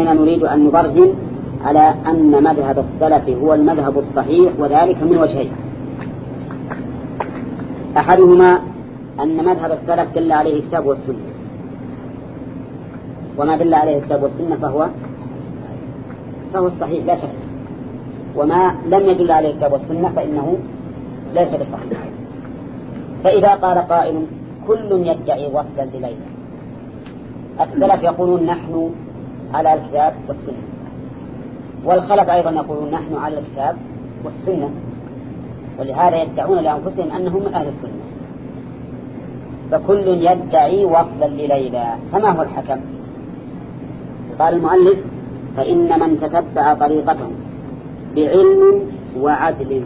هنا نريد أن نبرهن على أن مذهب السلف هو المذهب الصحيح وذلك من وجهين. أحدهما أن مذهب السلف دل عليه الكتاب والسنة. وما دل عليه الكتاب والسنة فهو فهو الصحيح لا شك. وما لم يدل عليه الكتاب والسنة فإنه ليس بصحيح. فإذا قال قائل كل يدعي وصلا لليلى السلف يقولون نحن على الكتاب والسنة. والخلف أيضا يقولون نحن على الكتاب والسنة ولهذا يدعون لأنفسهم أنهم من أهل السنة. فكل يدعي وصلا لليلى فما هو الحكم؟ قال المؤلف فإن من تتبع طريقتهم بعلم وعدل.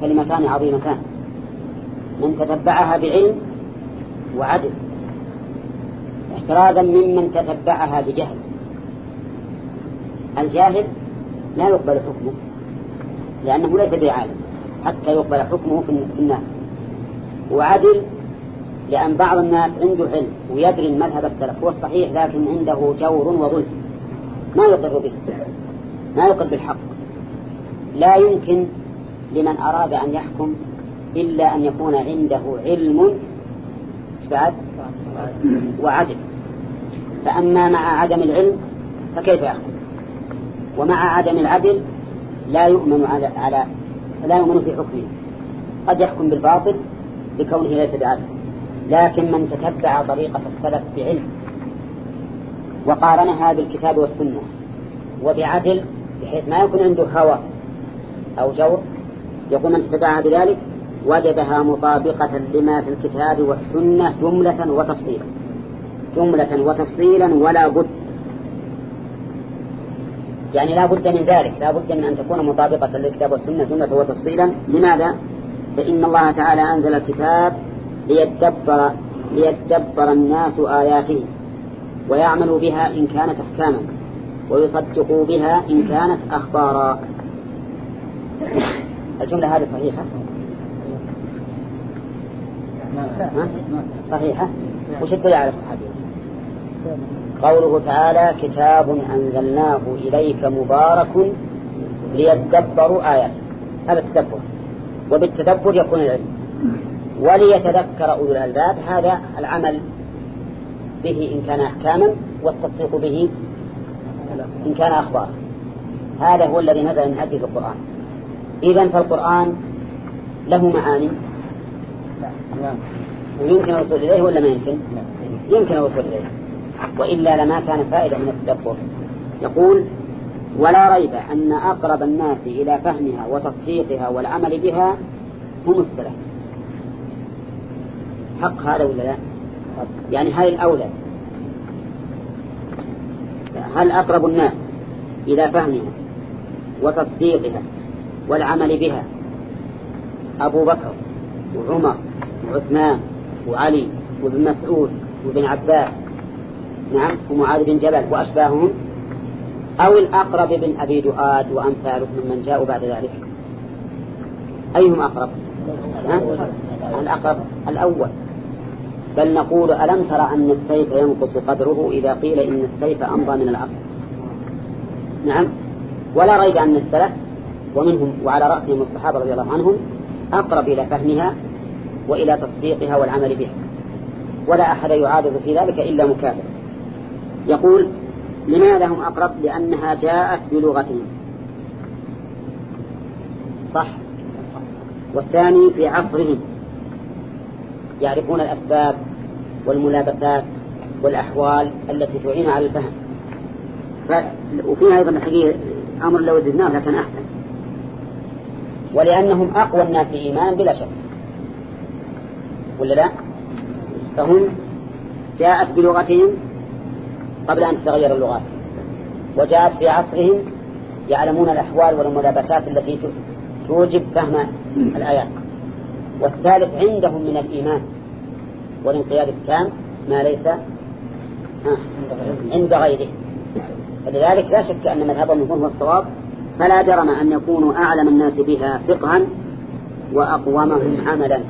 كلمتان عظيمتان. من تتبعها بعلم وعدل. احترازا ممن تتبعها بجهل. الجاهل لا يقبل حكمه لأنه ليس بعالم حتى يقبل حكمه في الناس. وعدل لأن بعض الناس عنده علم ويدري المذهب السلف هو الصحيح لكن عنده جور وظلم. ما يقر به ما يقر بالحق. لا يمكن لمن أراد أن يحكم إلا أن يكون عنده علم. بعد؟ وعدل. فأما مع عدم العلم فكيف يحكم؟ ومع عدم العدل لا يؤمن على, على لا يؤمن في حكمه. قد يحكم بالباطل لكونه ليس بعدل. لكن من تتبع طريقة السلف بعلم وقارنها بالكتاب والسنة وبعدل بحيث ما يكون عنده هوى أو جور يقول من تتبعها بذلك وجدها مطابقة لما في الكتاب والسنة جملة وتفصيلا. جملة وتفصيلا ولا بد. يعني لا بد من ذلك. لا بد من أن تكون مطابقة للكتاب والسنة جملة وتفصيلا. لماذا؟ فإن الله تعالى أنزل الكتاب ليتدبر ليتدبر الناس آياته ويعملوا بها إن كانت أحكاما ويصدقوا بها إن كانت أخبارا. الجملة هذه صحيحة؟ صحيحة؟ وش الدليل على صحتها قوله تعالى كتاب أنزلناه إليك مبارك ليتدبروا آياته. هذا التدبر. وبالتدبر يكون العلم. وليتذكر أولو الألباب هذا العمل به إن كان أحكاما والتصديق به إن كان أخبارا. هذا هو الذي نزل من أجل القرآن. إذا فالقرآن له معاني. ويمكن الوصول إليه ولا ما يمكن؟ يمكن الوصول إليه. وإلا لما كان فائدة من التدبر. يقول ولا ريب أن أقرب الناس إلى فهمها وتصديقها والعمل بها هم السلف. حق هذا ولا لا؟ يعني هل الأولى هل أقرب الناس إلى فهمها وتصديقها والعمل بها أبو بكر وعمر وعثمان وعلي وابن مسعود وابن عباس نعم ومعاذ بن جبل وأشباههم أو الأقرب بن أبي دؤاد وأمثالهم ممن جاءوا بعد ذلك. أيهم أقرب؟ الأقرب الأول. بل نقول ألم ترى أن السيف ينقص قدره إذا قيل إن السيف أمضى من العقل نعم ولا ريب أن السلف ومنهم وعلى رأسهم الصحابة رضي الله عنهم أقرب إلى فهمها وإلى تصديقها والعمل بها. ولا أحد يعارض في ذلك إلا مكافر يقول لماذا هم أقرب؟ لأنها جاءت بلغتهم. صح. والثاني في عصرهم. يعرفون الأسباب والملابسات والأحوال التي تعين على الفهم. وفيها أيضا حقيقة أمر لو زدناه لكان أحسن. ولأنهم أقوى الناس إيمانا بلا شك. ولا لا؟ فهم جاءت بلغتهم قبل أن تتغير اللغات وجاءت في عصرهم يعلمون الأحوال والملابسات التي توجب فهم الآيات. والثالث عندهم من الإيمان والانقياد التام ما ليس عند غيره. فلذلك لا شك أن مذهبهم هو الصواب فلا جرم أن يكونوا أعلم الناس بها فقها وأقومهم عملا.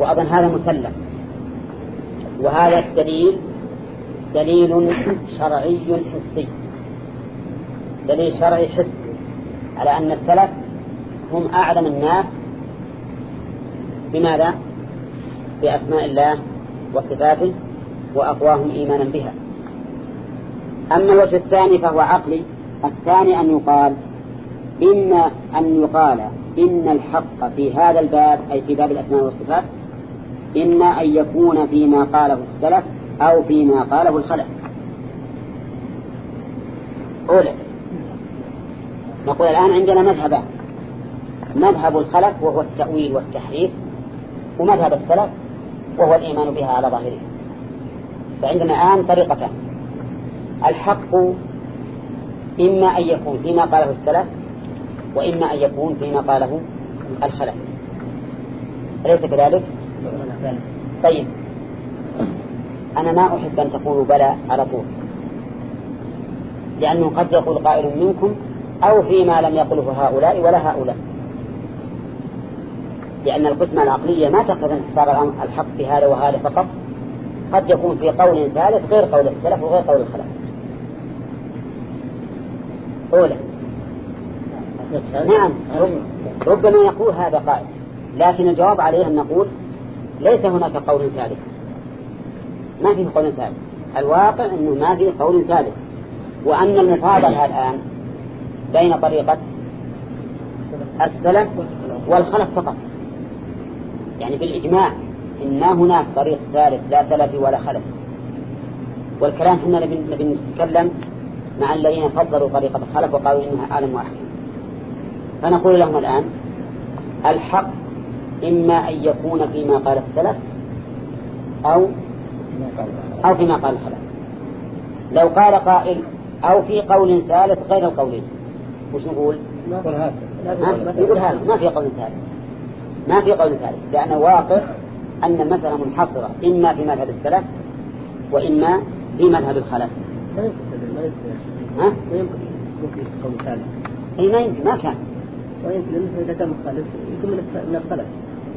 وأظن هذا مسلم. وهذا الدليل دليل شرعي حسي. دليل شرعي حسي. على أن السلف هم أعلم الناس بماذا؟ بأسماء الله وصفاته وأقواهم إيمانا بها. أما الوجه الثاني فهو عقلي. الثاني أن يقال إن أن يقال إن الحق في هذا الباب أي في باب الأسماء والصفات إما أن يكون فيما قاله السلف أو فيما قاله الخلف. أولا نقول الآن عندنا مذهبان مذهب الخلف وهو التأويل والتحريف ومذهب السلف وهو الإيمان بها على ظاهرها فعندنا الآن طريقتان الحق إما أن يكون فيما قاله السلف وإما أن يكون فيما قاله الخلف. أليس كذلك؟ طيب. أنا ما أحب أن تقولوا بلى على طول. لأنه قد يقول قائل منكم أو فيما لم يقله هؤلاء ولا هؤلاء. لأن القسمة العقلية ما تقتضي انتصار الحق في هذا وهذا فقط. قد يكون في قول ثالث غير قول السلف وغير قول الخلف. أولى نعم ربما يقول هذا قائل لكن الجواب عليه أن نقول ليس هناك قول ثالث. ما فيه قول ثالث؟ الواقع أنه ما فيه قول ثالث. وأن المفاضلة الآن بين طريقة السلف والخلف فقط. يعني بالإجماع إن ما هناك طريق ثالث لا سلفي ولا خلف. والكلام حنا نبي نتكلم مع الذين فضلوا طريقة الخلف وقالوا إنها أعلم وأحكم فنقول لهم الآن الحق إما أن يكون فيما قال السلف أو أو فيما قال الخلف. لو قال قائل أو في قول ثالث غير القولين. وش نقول؟ نقول هذا. ما في قول ثالث. ما في قول ثالث. لأن واقع أن المسألة منحصرة إما في مذهب السلف وإما في مذهب الخلف. ها؟ يمكن قول ثالث أي ما يمكن ما كان. ويمكن إذا كان مخالف يكون من الخلف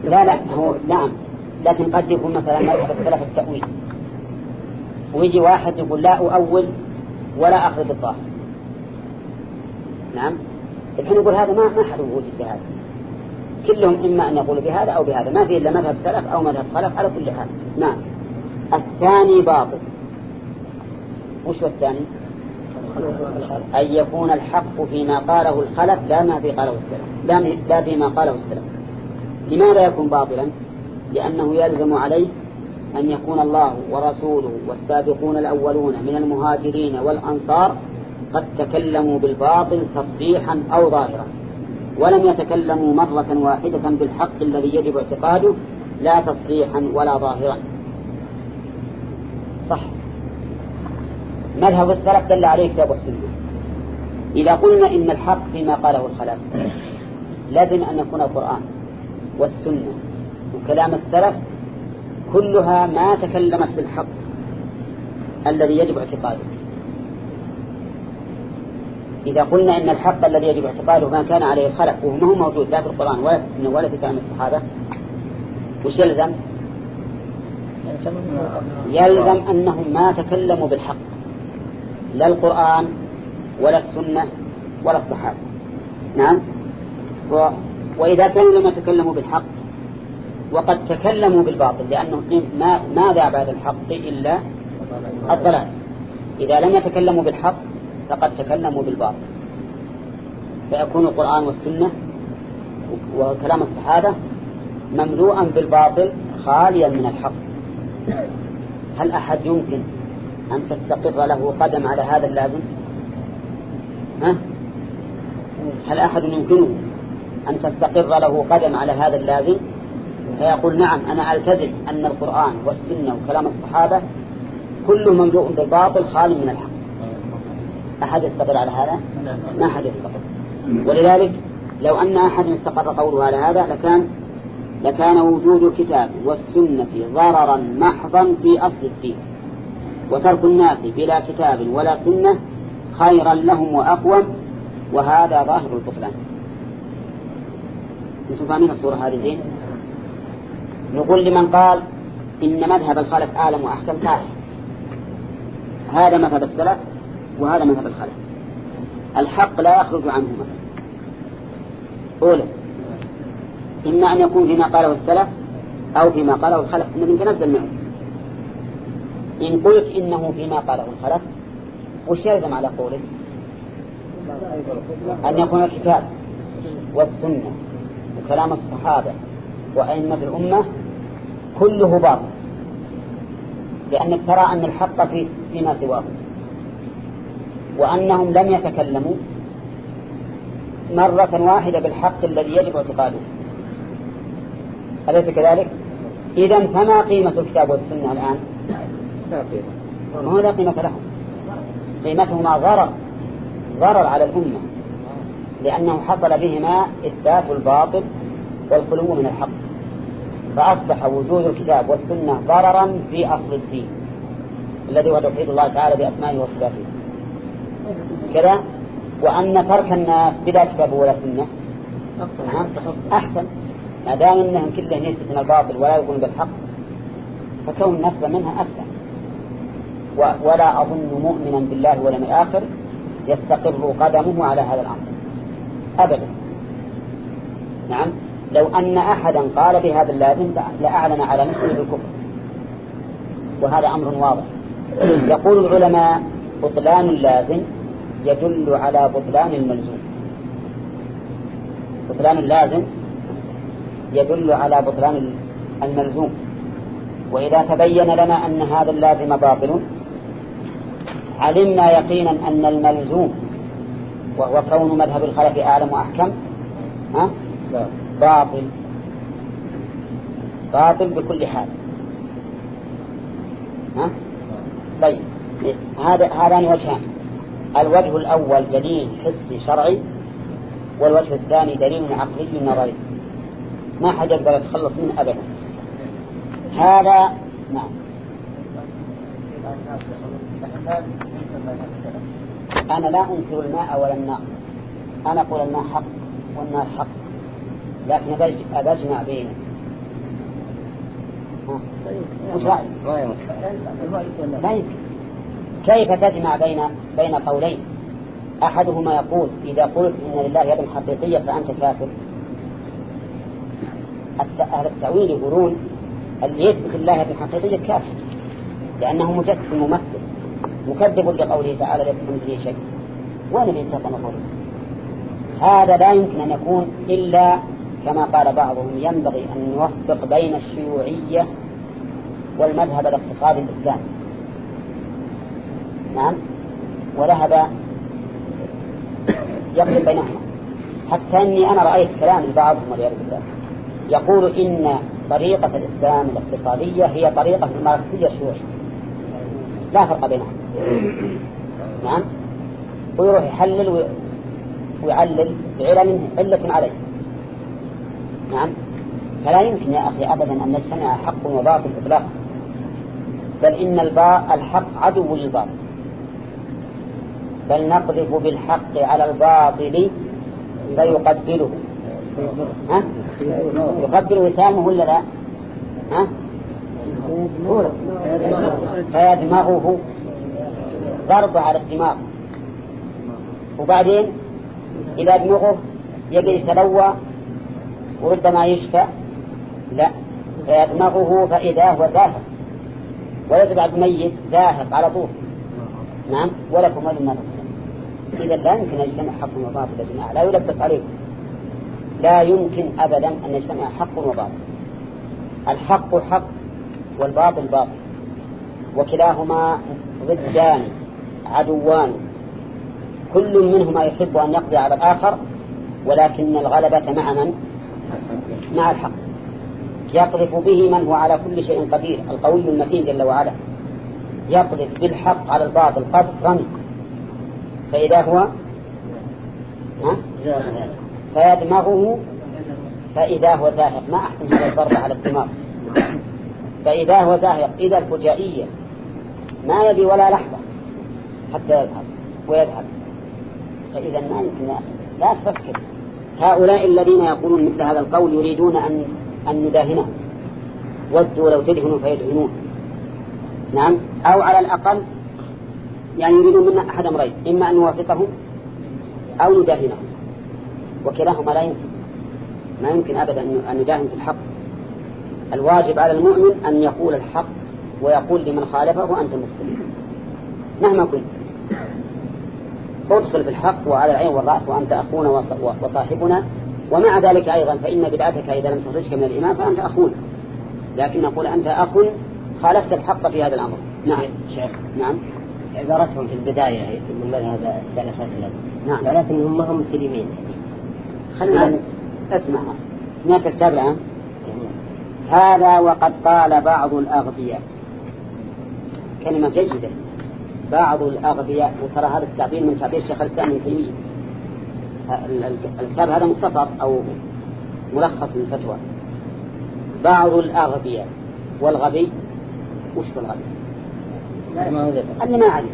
لا لا هو نعم. لكن قد يكون مثلا مذهب السلف التأويل. ويجي واحد يقول لا أؤول ولا أخذ بالظاهر. نعم. الحين يقول هذا ما ما حد وجود بهذا. كلهم إما أن يقولوا بهذا أو بهذا. ما في إلا مذهب سلف أو مذهب خلف على كل حال. نعم. الثاني باطل. وش هو الثاني؟ أن يكون الحق فيما قاله الخلف لا ما في قاله السلف. لا فيما قاله السلف. لماذا يكون باطلا؟ لأنه يلزم عليه أن يكون الله ورسوله والسابقون الأولون من المهاجرين والأنصار قد تكلموا بالباطل تصديحا أو ظاهرا. ولم يتكلموا مرة واحدة بالحق الذي يجب اعتقاده لا تصريحا ولا ظاهرا. صح. مذهب السلف دل عليه كتاب السنة. إذا قلنا إن الحق فيما قاله الخلف لازم أن يكون القرآن والسنة وكلام السلف كلها ما تكلمت بالحق الذي يجب اعتقاده. إذا قلنا إن الحق الذي يجب اعتقاده ما كان عليه الخلق وهو ما هو موجود لا في القرآن ولا في السنة ولا في كلام الصحابة وش يلزم؟ يلزم أنهم ما تكلموا بالحق. لا القرآن ولا السنة ولا الصحابة. نعم؟ و... وإذا كانوا لم يتكلموا بالحق وقد تكلموا بالباطل لأنه ما ماذا بعد الحق إلا الضلال. إذا لم يتكلموا بالحق فقد تكلموا بالباطل. فيكون القرآن والسنة وكلام الصحابة مملوءا بالباطل خاليا من الحق. هل أحد يمكن أن تستقر له قدم على هذا اللازم؟ ها؟ هل أحد يمكنه أن تستقر له قدم على هذا اللازم؟ فيقول نعم أنا ألتزم أن القرآن والسنة وكلام الصحابة كله مملوء بالباطل خال من الحق. أحد يستقر على هذا؟ ما أحد يستقر. ولذلك لو أن أحد استقر قوله على هذا لكان لكان وجود الكتاب والسنة ضررا محضا في أصل الدين. وترك الناس بلا كتاب ولا سنة خيرا لهم وأقوم وهذا ظاهر البطلان. أنتم فاهمين الصورة هذه زين؟ نقول لمن قال إن مذهب الخلف أعلم وأحكم كافر هذا مذهب السلف وهذا مذهب الخلف. الحق لا يخرج عنهما. أولا إما أن يكون فيما قاله السلف أو فيما قاله الخلف. الذي تنزل معه. إن قلت إنه فيما قاله الخلف وش يلزم على قولك أن يكون الكتاب والسنة وكلام الصحابة وأئمة الأمة كله باطل لأنك ترى أن الحق في فيما سواه وأنهم لم يتكلموا مرة واحدة بالحق الذي يجب اعتقاده أليس كذلك؟ إذا فما قيمة الكتاب والسنة الآن؟ ما هو لا قيمة لهم. قيمتهما ضرر. ضرر على الأمة. لأنه حصل بهما إثبات الباطل والخلو من الحق. فأصبح وجود الكتاب والسنة ضررا في أصل الدين. الذي هو توحيد الله تعالى بأسمائه وصفاته. كذا؟ وأن ترك الناس بلا كتاب ولا سنة. أحسن. ما دام أنهم كلهم يثبتون الباطل ولا يقولون بالحق فكون الناس منها أسلم. ولا أظن مؤمنا بالله من الآخر يستقر قدمه على هذا الأمر. أبدا. نعم. لو أن أحدا قال بهذا اللازم لأعلن على نفسه بالكفر. وهذا أمر واضح. يقول العلماء بطلان اللازم يدل على بطلان الملزوم. بطلان اللازم يدل على بطلان الملزوم. وإذا تبين لنا أن هذا اللازم باطل علمنا يقينا أن الملزوم وهو كون مذهب الخلف أعلم وأحكم ها؟ باطل. باطل بكل حال. ها؟ طيب. هذا هذان وجهان. الوجه الأول دليل حسي شرعي والوجه الثاني دليل عقلي نظري ما حد يقدر يتخلص منه أبدا. هذا نعم. أنا لا أنكر الماء ولا النار. أنا أقول الماء حق والنار حق. لكن أبجمع بينه وش رأيك؟ لا يمكن. كيف تجمع بين بين قولين؟ أحدهما يقول إذا قلت إن لله يد حقيقية فأنت كافر. أهل التأويل يقولون اللي يثبت الله يد حقيقية كافر لأنه مجسم ممثل مكذب لقوله تعالى ليس كمثله شيء. وين الإنسان نقول هذا لا يمكن أن يكون إلا كما قال بعضهم ينبغي أن نوفق بين الشيوعية والمذهب الاقتصادي الإسلامي نعم؟ وذهب يقرب بينهما. حتى أني أنا رأيت كلام لبعضهم والعياذ بالله. يقول إن طريقة الإسلام الاقتصادية هي طريقة الماركسية الشيوعية لا فرق بينهم. نعم. ويروح يحلل ويعلل بعلل علة عليه. نعم. فلا يمكن يا أخي أبدا أن نجتمع حق وباطل إطلاقا. بل إن الحق عدو للباطل. بل نقذف بالحق على الباطل فيقبله. ها؟ يقبل وسامه ولا لا؟ ها؟ فيدمغه ضرب على الدماغ. وبعدين إذا دمغه يبي يتلوى وربما يشفى لا. فيدمغه فإذا هو ذاهب وليس بعد ميت ذاهب على طول. نعم ولكم ولما إذا لا يمكن أن يجتمع حق وباطل يا جماعة لا يلبس عليكم لا يمكن أبدا أن يجتمع حق وباطل. الحق حق. والباطل باطل. وكلاهما ضدان عدوان. كل منهما يحب أن يقضي على الآخر ولكن الغلبة مع من؟ مع الحق. يقذف به من هو على كل شيء قدير القوي المتين جل وعلا. يقذف بالحق على الباطل رمي. فإذا هو؟ فيدمغه فإذا هو زاهق. ما أحسن هذا الضرب على الدماغ. فإذا هو زاهق إذا الفجائية ما يبي ولا لحظة حتى يذهب ويذهب. فإذا ما يمكن لا تفكر. هؤلاء الذين يقولون مثل هذا القول يريدون أن أن نداهنه ودوا لو تدهنوا فيدهنون. نعم؟ أو على الأقل يعني يريدون منا أحد أمرين إما أن نوافقهم أو نداهنهم. وكلاهما لا يمكن. ما يمكن أبدا أن نداهن في الحق. الواجب على المؤمن أن يقول الحق ويقول لمن خالفه أنت مبطل مهما كنت ادخل في الحق وعلى العين والرأس وأنت أخونا وصاحبنا. ومع ذلك أيضا فإن بدعتك إذا لم تخرجك من الإيمان فأنت أخونا. لكن نقول أنت أخ خالفت الحق في هذا الأمر. نعم. شيخ نعم. عبارتهم في البداية من مذهب السلف أسلم نعم. ما هم مسلمين. خلينا اسمع ما كتاب الآن. هذا وقد قال بعض الأغبياء. كلمة جيدة. بعض الأغبياء وترى هذا التعبير من تعبير الشيخ الإسلام ابن تيمية. الكتاب هذا مختصر أو ملخص للفتوى. بعض الأغبياء. والغبي؟ وش الغبي؟ أنا ما أعرف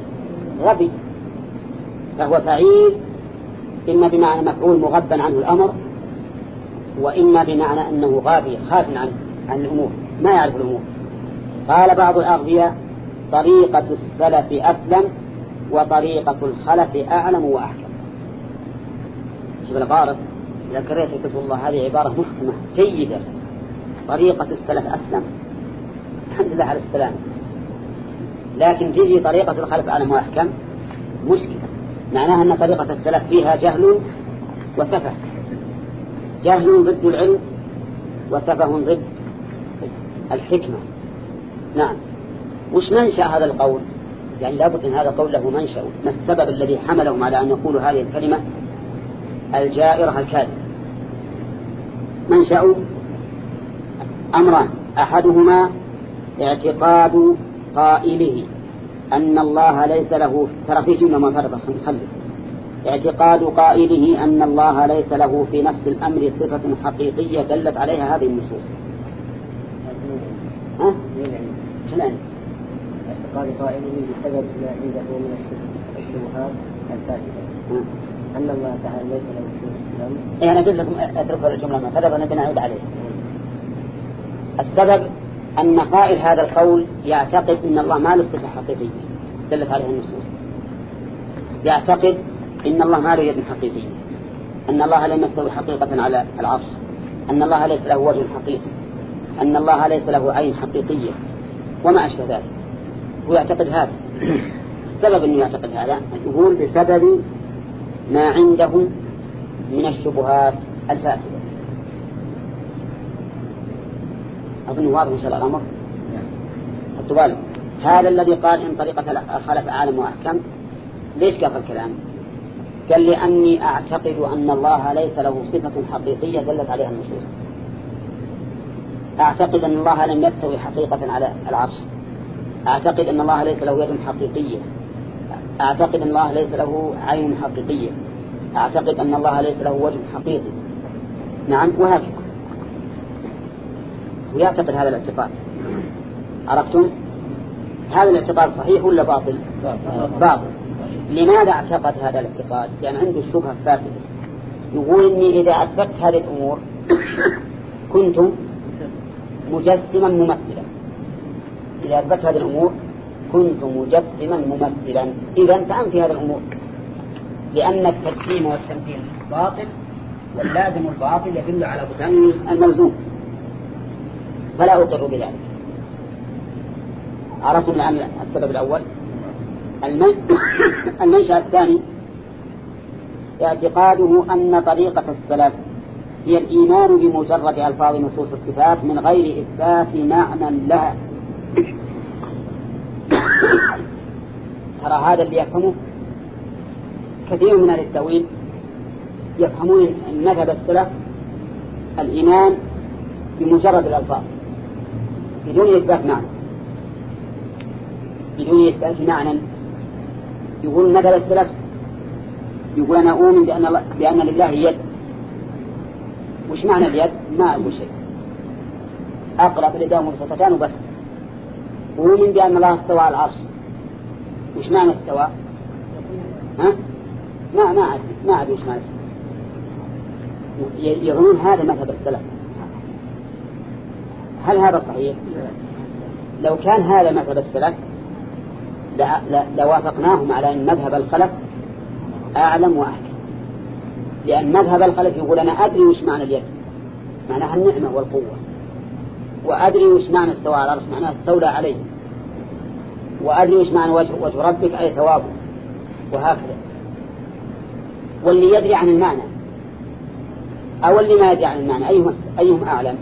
غبي. فهو فعيل. إما بمعنى مفعول مغبا عنه الأمر وإما بمعنى أنه غابي خاف عن عن الأمور ما يعرف الأمور. قال بعض الأغبياء طريقة السلف أسلم وطريقة الخلف أعلم وأحكم. شوف العبارة إذا كريت كتب الله هذه عبارة محكمة جيدة. طريقة السلف أسلم. الحمد لله على السلام لكن تجي طريقة الخلف أعلم وأحكم مشكلة. معناها أن طريقة السلف فيها جهل وسفه. جهل ضد العلم وسفه ضد الحكمة. نعم. وش منشأ هذا القول؟ يعني لابد أن هذا القول له منشأ. ما السبب الذي حملهم على أن يقولوا هذه الكلمة؟ الجائرة الكاذبة. منشأ أمران. أحدهما اعتقاد قائله أن الله ليس له ترى في جملة ما فرض خلي. اعتقاد قائله أن الله ليس له في نفس الأمر صفة حقيقية دلت عليها هذه النصوص ها؟ شلون؟ اعتقاد قائله بسبب ما عنده من الشبهات الفاسدة. أن الله تعالى ليس له في الأمر إيه أنا قلت لكم اتركوا الجملة ما فرض أنا بنعود عليه. السبب أن قائل هذا القول يعتقد أن الله ما له صفة حقيقية دلت عليه النصوص. يعتقد أن الله ما له يد حقيقية أن الله لم يستوي حقيقة على العرش أن الله ليس له وجه حقيقي أن الله ليس له عين حقيقية وما أشبه ذلك. هو يعتقد هذا. السبب أنه يعتقد هذا يقول بسبب ما عنده من الشبهات الفاسدة. أظن واضح إن شاء الله الأمر حطوا هذا الذي قال إن طريقة خلف عالم وأحكم. ليش قال الكلام؟ قال لأني أعتقد أن الله ليس له صفة حقيقية دلت عليها النصوص. أعتقد أن الله لم يستوي حقيقة على العرش. أعتقد أن الله ليس له يد حقيقية. أعتقد أن الله ليس له عين حقيقية. أعتقد أن الله ليس له وجه حقيقي. نعم وهكذا. ويعتقد هذا الاعتقاد. عرفتم؟ هذا الاعتقاد صحيح ولا باطل؟ باطل. لماذا اعتقد هذا الاعتقاد؟ لأن يعني عنده الشبهة الفاسدة يقول إني إذا أثبت هذه الأمور كنت مجسما ممثلا. إذا أثبت هذه الأمور كنت مجسما ممثلا. إذا فأنفي هذه الأمور. لأن التجسيم والتمثيل باطل واللازم الباطل يدل على بطلان الملزوم. فلا أقر بذلك. عرفتم الآن السبب الأول؟ المنشأ الثاني اعتقاده أن طريقة السلف هي الإيمان بمجرد ألفاظ نصوص الصفات من غير إثبات معنى لها. ترى هذا اللي يفهمه كثير من أهل التأويل يفهمون مذهب السلف الإيمان بمجرد الألفاظ بدون إثبات معنى. بدون إثبات معنى. يقول مثل السلف يقول أنا أؤمن بأن, بأن لله يد. وش معنى اليد؟ ما أقول شيء. أقرأ في اليدين مبسطتان وبس. أؤمن بأن الله استوى على العرش. وش معنى استوى؟ ها؟ ما ما أدري ما أدري وش معنى يظنون هذا مذهب السلف. هل هذا صحيح؟ لو كان هذا مذهب السلف لوافقناهم على أن مذهب الخلف أعلم وأحكم. لأن مذهب الخلف يقول أنا أدري وش معنى اليد. معناها النعمة والقوة. وأدري وش معنى استوى على العرش. معناها استولى عليه. وأدري وش معنى وجه, وجه ربك أي ثوابه وهكذا. واللي يدري عن المعنى. أو اللي ما يدري عن المعنى. أيهم, أيهم أعلم؟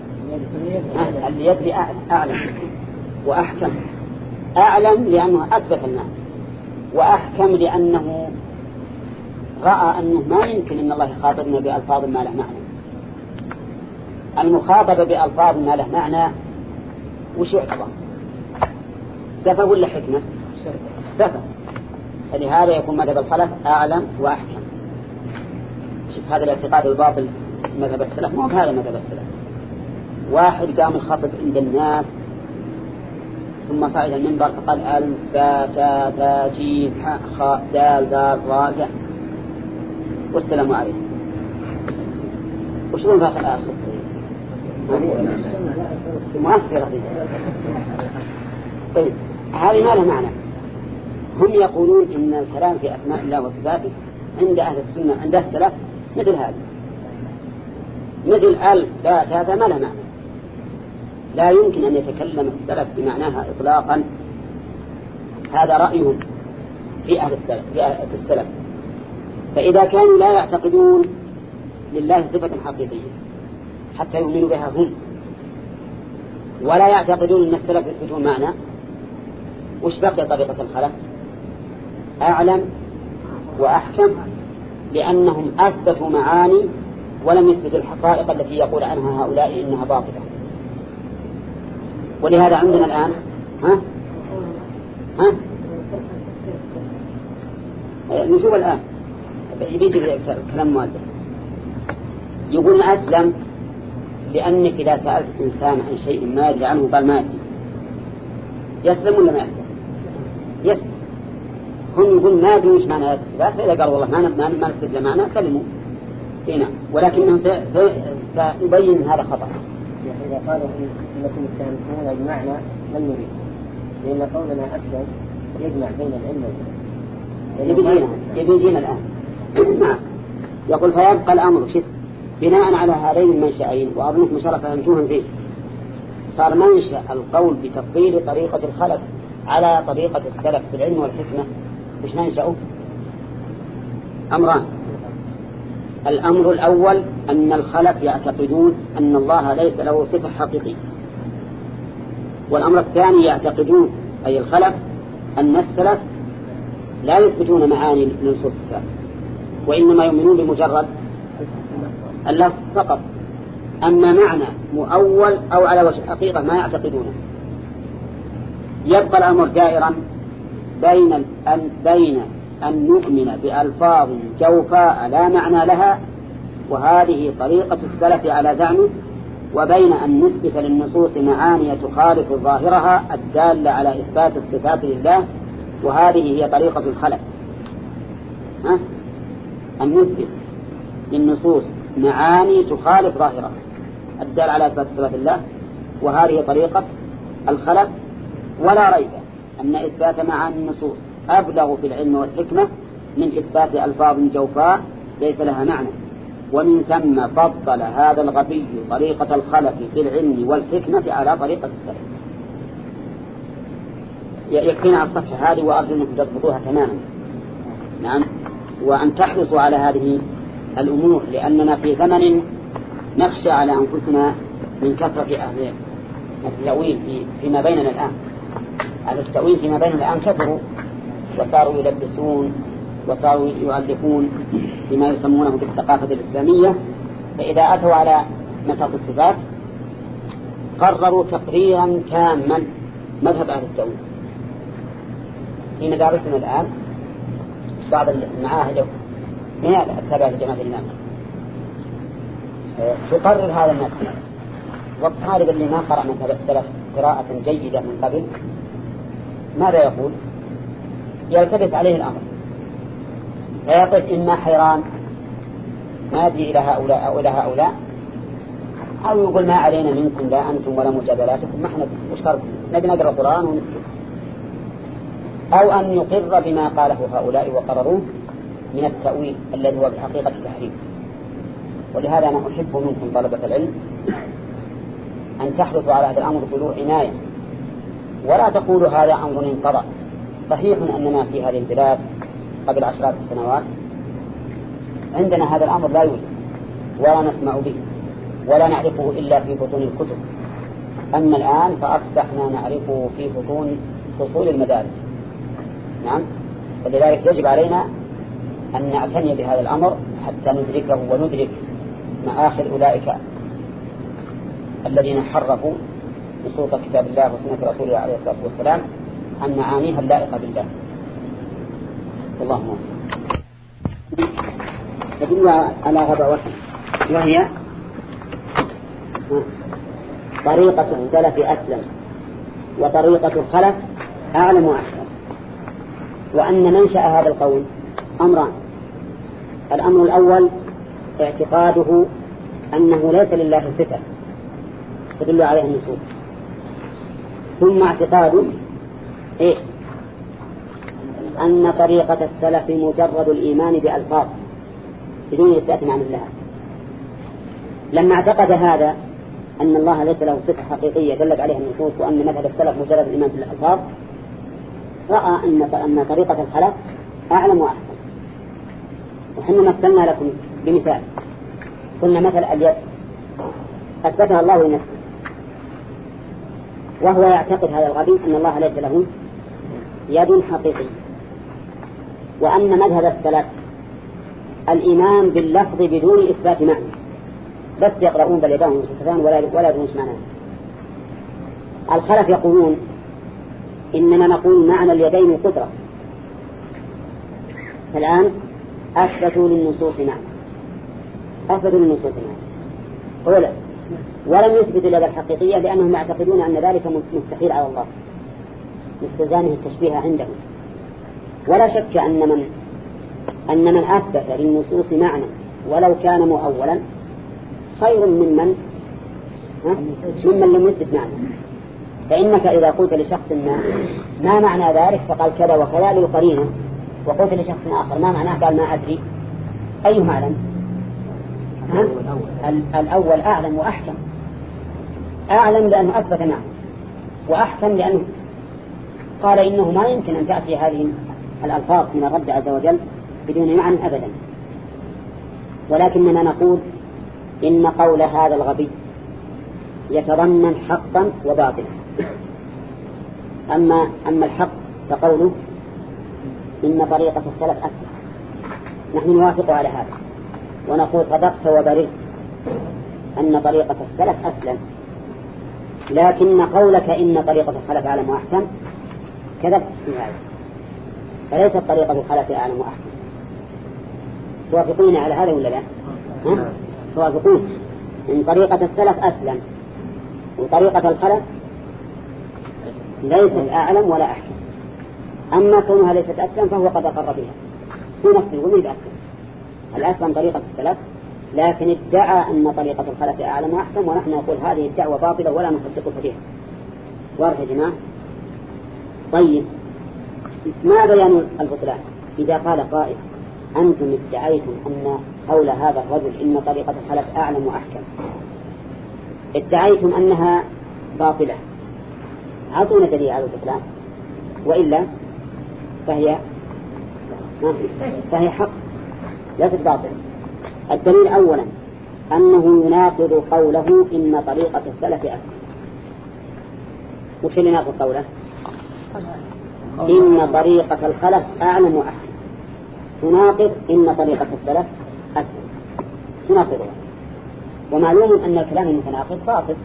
اللي يدري أعلم. وأحكم. أعلم لأنه أثبت المعنى. وأحكم لأنه رأى أنه ما يمكن أن الله يخاطبنا بألفاظ ما له معنى. المخاطبة بألفاظ ما له معنى وش يعتبر. سفة ولا حكمة؟ سفة فلهذا يكون مذهب الخلف أعلم وأحكم. شوف هذا الاعتقاد الباطل مذهب السلف. مو بهذا مذهب السلف. واحد قام الخطب عند الناس ثم صعد المنبر فقال ألف با تا تا جيم خاء دال دال راء والسلام عليكم. وش في الآخر؟ مؤثرة. طيب هذه ما لها معنى. هم يقولون إن الكلام في أسماء الله وصفاته عند أهل السنة عند السلف مثل هذا. مثل ألف لا هذا ما له معنى. لا يمكن أن يتكلم السلف بمعناها إطلاقا. هذا رأيهم في أهل السلف في السلف. فإذا كانوا لا يعتقدون لله صفة حقيقية حتى يؤمنوا بها هم ولا يعتقدون أن السلف يثبتون معنى وش بقي طريقة الخلف أعلم وأحكم لأنهم أثبتوا معاني ولم يثبتوا الحقائق التي يقول عنها هؤلاء إنها باطلة. ولهذا عندنا الآن ها؟ ها؟ نشوف الآن. بيجي كلام مؤلف. يقول أسلم لأنك إذا سألت إنسان عن شيء ما يدري عنه قال ما يدري. يسلم ولا ما يسلم؟ يسلم هم يقول ما يدري وش معنى الإثبات فإذا قال والله ما ما ما نثبت معنى سلموا هنا ولكنه سيبين هذا خطأ. إذا قالوا إنكم تستهلكون بمعنى لم نريد. لأن قولنا أسلم يجمع بين العلم والعلم يبي يجينا الآن. نعم. يقول فيبقى الأمر شف بناء على هذين المنشأين وأظنكم شرف فهمتوها زين صار منشأ القول بتفضيل طريقة الخلف على طريقة السلف في العلم والحكمة مش منشأه أمران. الأمر الأول أن الخلف يعتقدون أن الله ليس له صفة حقيقية. والأمر الثاني يعتقدون أي الخلف أن السلف لا يثبتون معاني لنصوص السلف وإنما يؤمنون بمجرد اللفظ فقط. أما معنى مؤول أو على وجه الحقيقة ما يعتقدونه. يبقى الأمر دائرا بين أن بين أن نؤمن بألفاظ جوفاء لا معنى لها وهذه طريقة السلف على زعمه وبين أن نثبت للنصوص معاني تخالف ظاهرها الدالة على إثبات الصفات لله وهذه هي طريقة الخلف؟ أن نثبت للنصوص معاني تخالف ظاهرها الدالة على إثبات صفات الله وهذه طريقة الخلف ولا ريب أن إثبات معاني النصوص أبلغ في العلم والحكمة من إثبات ألفاظ جوفاء ليس لها معنى. ومن ثم فضل هذا الغبي طريقة الخلف في العلم والحكمة على طريقة السلف. يكفينا الصفحة هذه وأرجو أنكم تضبطوها تماما. نعم. وأن تحرصوا على هذه الأمور لأننا في زمن نخشى على أنفسنا من كثرة أهل التأويل في فيما بيننا الآن. أهل التأويل فيما بيننا الآن كثروا وصاروا يلبسون وصاروا يؤلفون بما يسمونه بالثقافة الإسلامية فإذا أتوا على نسق الصفات قرروا تقريرا تاما مذهب أهل التأويل. في مدارسنا الآن بعض المعاهد من التابعة لجماعة الإمام. تقرر هذا المذهب. والطالب اللي ما قرأ مذهب السلف قراءة جيدة من قبل. ماذا يقول؟ يلتبس عليه الأمر. فيقف إما حيران ما أدري إلى هؤلاء أو إلى هؤلاء أو يقول ما علينا منكم لا أنتم ولا مجادلاتكم ما إحنا وش نبي نقرأ القرآن ونسكت. أو أن يقر بما قاله هؤلاء وقرروه من التأويل الذي هو بحقيقة التحريم. ولهذا أنا أحب منكم طلبة العلم أن تحرصوا على هذا الأمر بذو عناية. ولا تقولوا هذا أمر انقضى. صحيح أننا في هذه البلاد قبل عشرات السنوات عندنا هذا الأمر لا يوجد ولا نسمع به ولا نعرفه إلا في بطون الكتب. أما الآن فأصبحنا نعرفه في بطون فصول المدارس. نعم؟ فلذلك يجب علينا أن نعتني بهذا الأمر حتى ندركه وندرك مآخر أولئك الذين حرفوا نصوص كتاب الله وسنة رسوله عليه الصلاة والسلام عن معانيها اللائقة بالله. اللهم تدل على غباوته وهي طريقة السلف أسلم وطريقة الخلف أعلم وأحسن. وأن منشأ هذا القول أمران. الأمر الأول اعتقاده أنه ليس لله صفة. تدل عليه النصوص. ثم اعتقاد إيش؟ أن طريقة السلف مجرد الإيمان بألفاظ بدون إثبات معنى لها. لما اعتقد هذا أن الله ليس له صفة حقيقية دلت عليها النصوص وأن مذهب السلف مجرد الإيمان بالألفاظ رأى أن أن طريقة الخلق أعلم وأحسن. وحنا مثلنا لكم بمثال قلنا مثل اليد أثبتها الله لنفسه. وهو يعتقد هذا الغبي أن الله ليس له يد حقيقية وأن مذهب السلف الإيمان باللفظ بدون إثبات معنى. بس يقرؤون بل يداهم مستفان ولا ولا يدرون معنى الخلف يقولون إننا نقول معنى اليدين قدرة. فالآن أثبتوا للنصوص معنى. أثبتوا للنصوص معنى. أولا ولم يثبتوا اليد الحقيقية لأنهم يعتقدون أن ذلك مستحيل على الله. لاستلزامه التشبيه عندهم ولا شك أن من أن من أثبت للنصوص معنى ولو كان مؤولا خير ممن ممن لم يثبت معنى. فإنك إذا قلت لشخص ما ما معنى ذلك فقال كذا وكذا للقرينة وقلت لشخص آخر ما معناه؟ قال ما أدري. أيهما أعلم الأول أعلم وأحكم. أعلم لأنه أثبت معنى وأحكم لأنه. قال إنه ما يمكن أن تأتي هذه الألفاظ من الرب عز وجل بدون معنى أبدا. ولكننا نقول إن قول هذا الغبي يتضمن حقا وباطلا. أما, أما الحق فقوله إن طريقة السلف أسلم. نحن نوافق على هذا. ونقول صدقت وبررت أن طريقة السلف أسلم. لكن قولك إن طريقة الخلف أعلم وأحسن كذبت في هذا فليست طريقة الخلف أعلم وأحسن توافقون على هذا ولا لا؟ توافقون. إن طريقة السلف أسلم. وطريقة الخلف ليست أعلم ولا أحسن أما كونها ليست أسلم فهو قد أقر بها. في نفسه ومن بأسلم الأسلم طريقة السلف؟ لكن ادعى أن طريقة الخلف أعلم وأحسن ونحن نقول هذه الدعوة باطلة ولا نصدقك فيها. واضح يا جماعة؟ طيب. ما بيان البطلان؟ إذا قال قائل أنتم ادعيتم أن قول هذا الرجل إن طريقة الخلف أعلم وأحكم. ادعيتم أنها باطلة. أعطونا دليل على البطلان. وإلا فهي فهي حق. ليست باطلة الدليل أولا أنه يناقض قوله إن طريقة السلف أسلم. وش اللي يناقض قوله؟ إن طريقة الخلف أعلم وأحسن. تناقض إن طريقة السلف أسلم. تناقضها ومعلوم أن الكلام المتناقض باطل.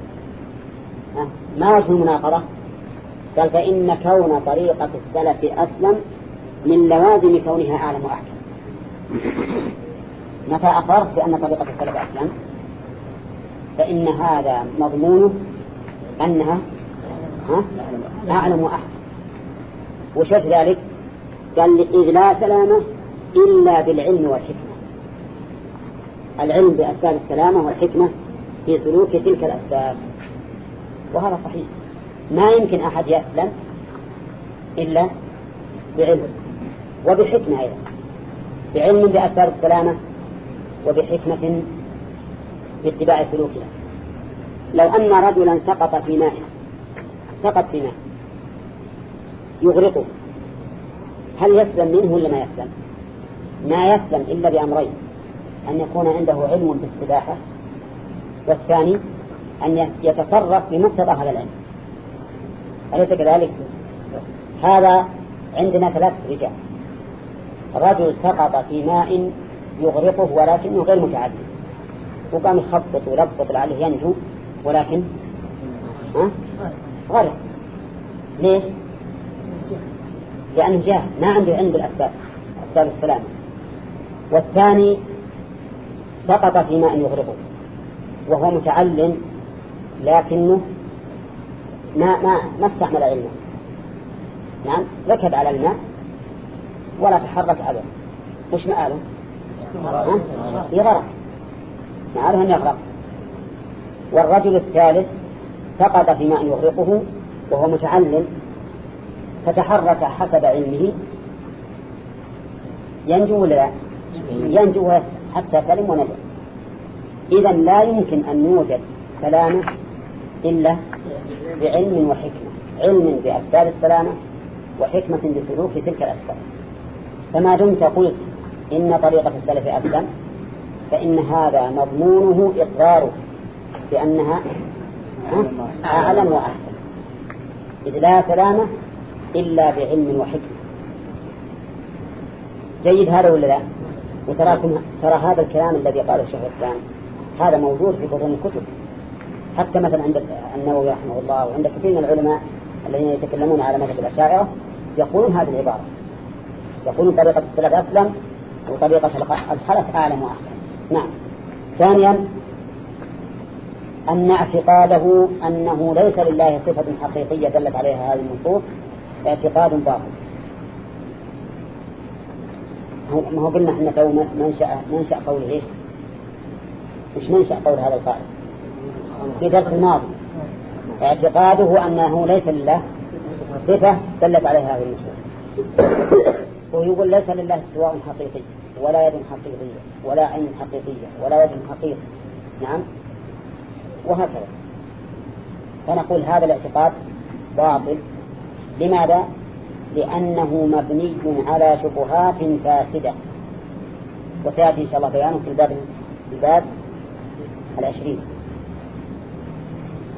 ما وجه المناقضة؟ قال فإن كون طريقة السلف أسلم من لوازم كونها أعلم وأحكم متى أقررت بأن طريقة السلف أسلم. فإن هذا مضمونه أنها أعلم وأحكم وش ذلك؟ قال إذ لا سلامة إلا بالعلم والحكمة. العلم بأسباب السلامة والحكمة في سلوك تلك الأسباب. وهذا صحيح. ما يمكن أحد يسلم إلا بعلم. وبحكمة أيضا. بعلم بأسباب السلامة وبحكمة باتباع سلوكها لو أن رجلا سقط في ماء سقط في ماء يغرقه هل يسلم منه ولا ما يسلم؟ ما يسلم إلا بأمرين أن يكون عنده علم بالسباحة والثاني أن يتصرف بمقتضى هذا العلم. أليس كذلك؟ هذا عندنا ثلاث رجال. رجل سقط في ماء يغرقه ولكنه غير متعدد. وقام يخبط ويلبط لعله ينجو ولكن ها؟ غرق. ليش؟ لأنه جاهل ما عنده علم بالأسباب أسباب السلامة. والثاني سقط في ماء يغرقه وهو متعلم لكنه ما ما ما استعمل علمه. نعم ركب على الماء ولا تحرك أبدا. وش مآله؟ يغرق نعرف أن يغرق. والرجل الثالث سقط في ماء يغرقه وهو متعلم فتحرك حسب علمه. ينجو ولا لا؟ ينجو حتى سلم ونجا إذا لا يمكن أن يوجد سلامة إلا بعلم وحكمة. علم بأسباب السلامة وحكمة بسلوك تلك الأسباب. فما دمت قلت إن طريقة السلف أسلم فإن هذا مضمونه إقراره بأنها أعلم وأحسن. إذ لا سلامة إلا بعلم وحكمة. جيد هذا ولا لا؟ وتراكم ترى هذا الكلام الذي قاله الشيخ الإسلام هذا موجود في بطون الكتب. حتى مثلا عند النووي رحمه الله وعند كثير من العلماء الذين يتكلمون على مذهب الأشاعرة يقولون هذه العبارة. يقولون طريقة السلف أسلم وطريقة الخلف أعلم وأحسن نعم. ثانيا أن اعتقاده أنه ليس لله صفة حقيقية دلت عليها هذه النصوص اعتقاد باطل. ما هو قلنا إحنا تو منشأ منشأ قول إيش؟ مش منشأ قول هذا القائل. في درس الماضي. اعتقاده أنه ليس لله صفة دلت عليها هذه النصوص. ويقول ليس لله استواء حقيقي ولا يد حقيقية ولا عين حقيقية ولا وجه حقيقي. نعم؟ وهكذا. فنقول هذا الاعتقاد باطل. لماذا؟ لأنه مبني على شبهات فاسدة. وسيأتي إن شاء الله بيانه في الباب الباب العشرين.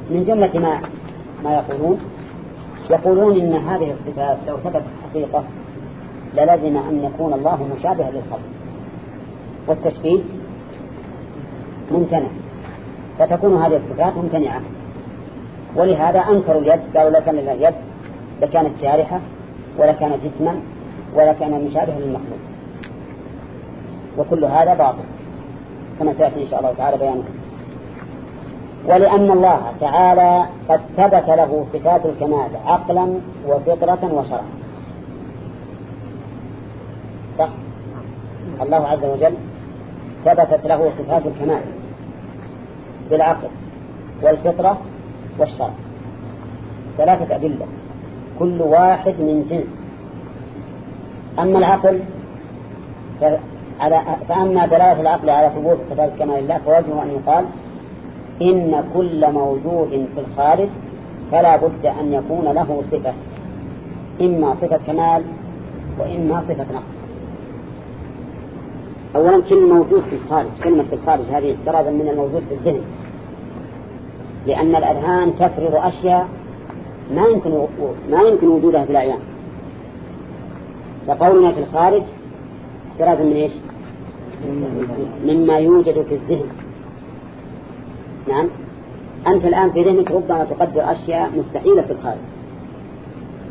من جملة ما ما يقولون يقولون إن هذه الصفات لو ثبت حقيقة للزم أن يكون الله مشابها للخلق. والتشبيه ممتنع. فتكون هذه الصفات ممتنعة. ولهذا أنكروا اليد قالوا لا كان لله يد لكانت جارحة ولا كان جسما ولا كان مشابها للمخلوق. وكل هذا باطل كما سيأتي إن شاء الله تعالى بيانه. ولأن الله تعالى قد ثبت له صفات الكمال عقلا وفطرة وشرعا. صح الله عز وجل ثبتت له صفات الكمال بالعقل والفطرة والشرع. ثلاثة أدلة. كل واحد من جنس. أما العقل فأما دلالة العقل على ثبوت صفات كمال الله فوجهه أن يقال إن كل موجود في الخارج فلا بد أن يكون له صفة. إما صفة كمال وإما صفة نقص. أولا كل موجود في الخارج كلمة في الخارج هذه افتراضا من الموجود في الذهن. لأن الأذهان تفرض أشياء ما يمكن ما يمكن وجودها في الأعيان. فقولنا في الخارج افتراضا من إيش؟ مما يوجد في الذهن. نعم. أنت الآن في ذهنك ربما تقدر أشياء مستحيلة في الخارج.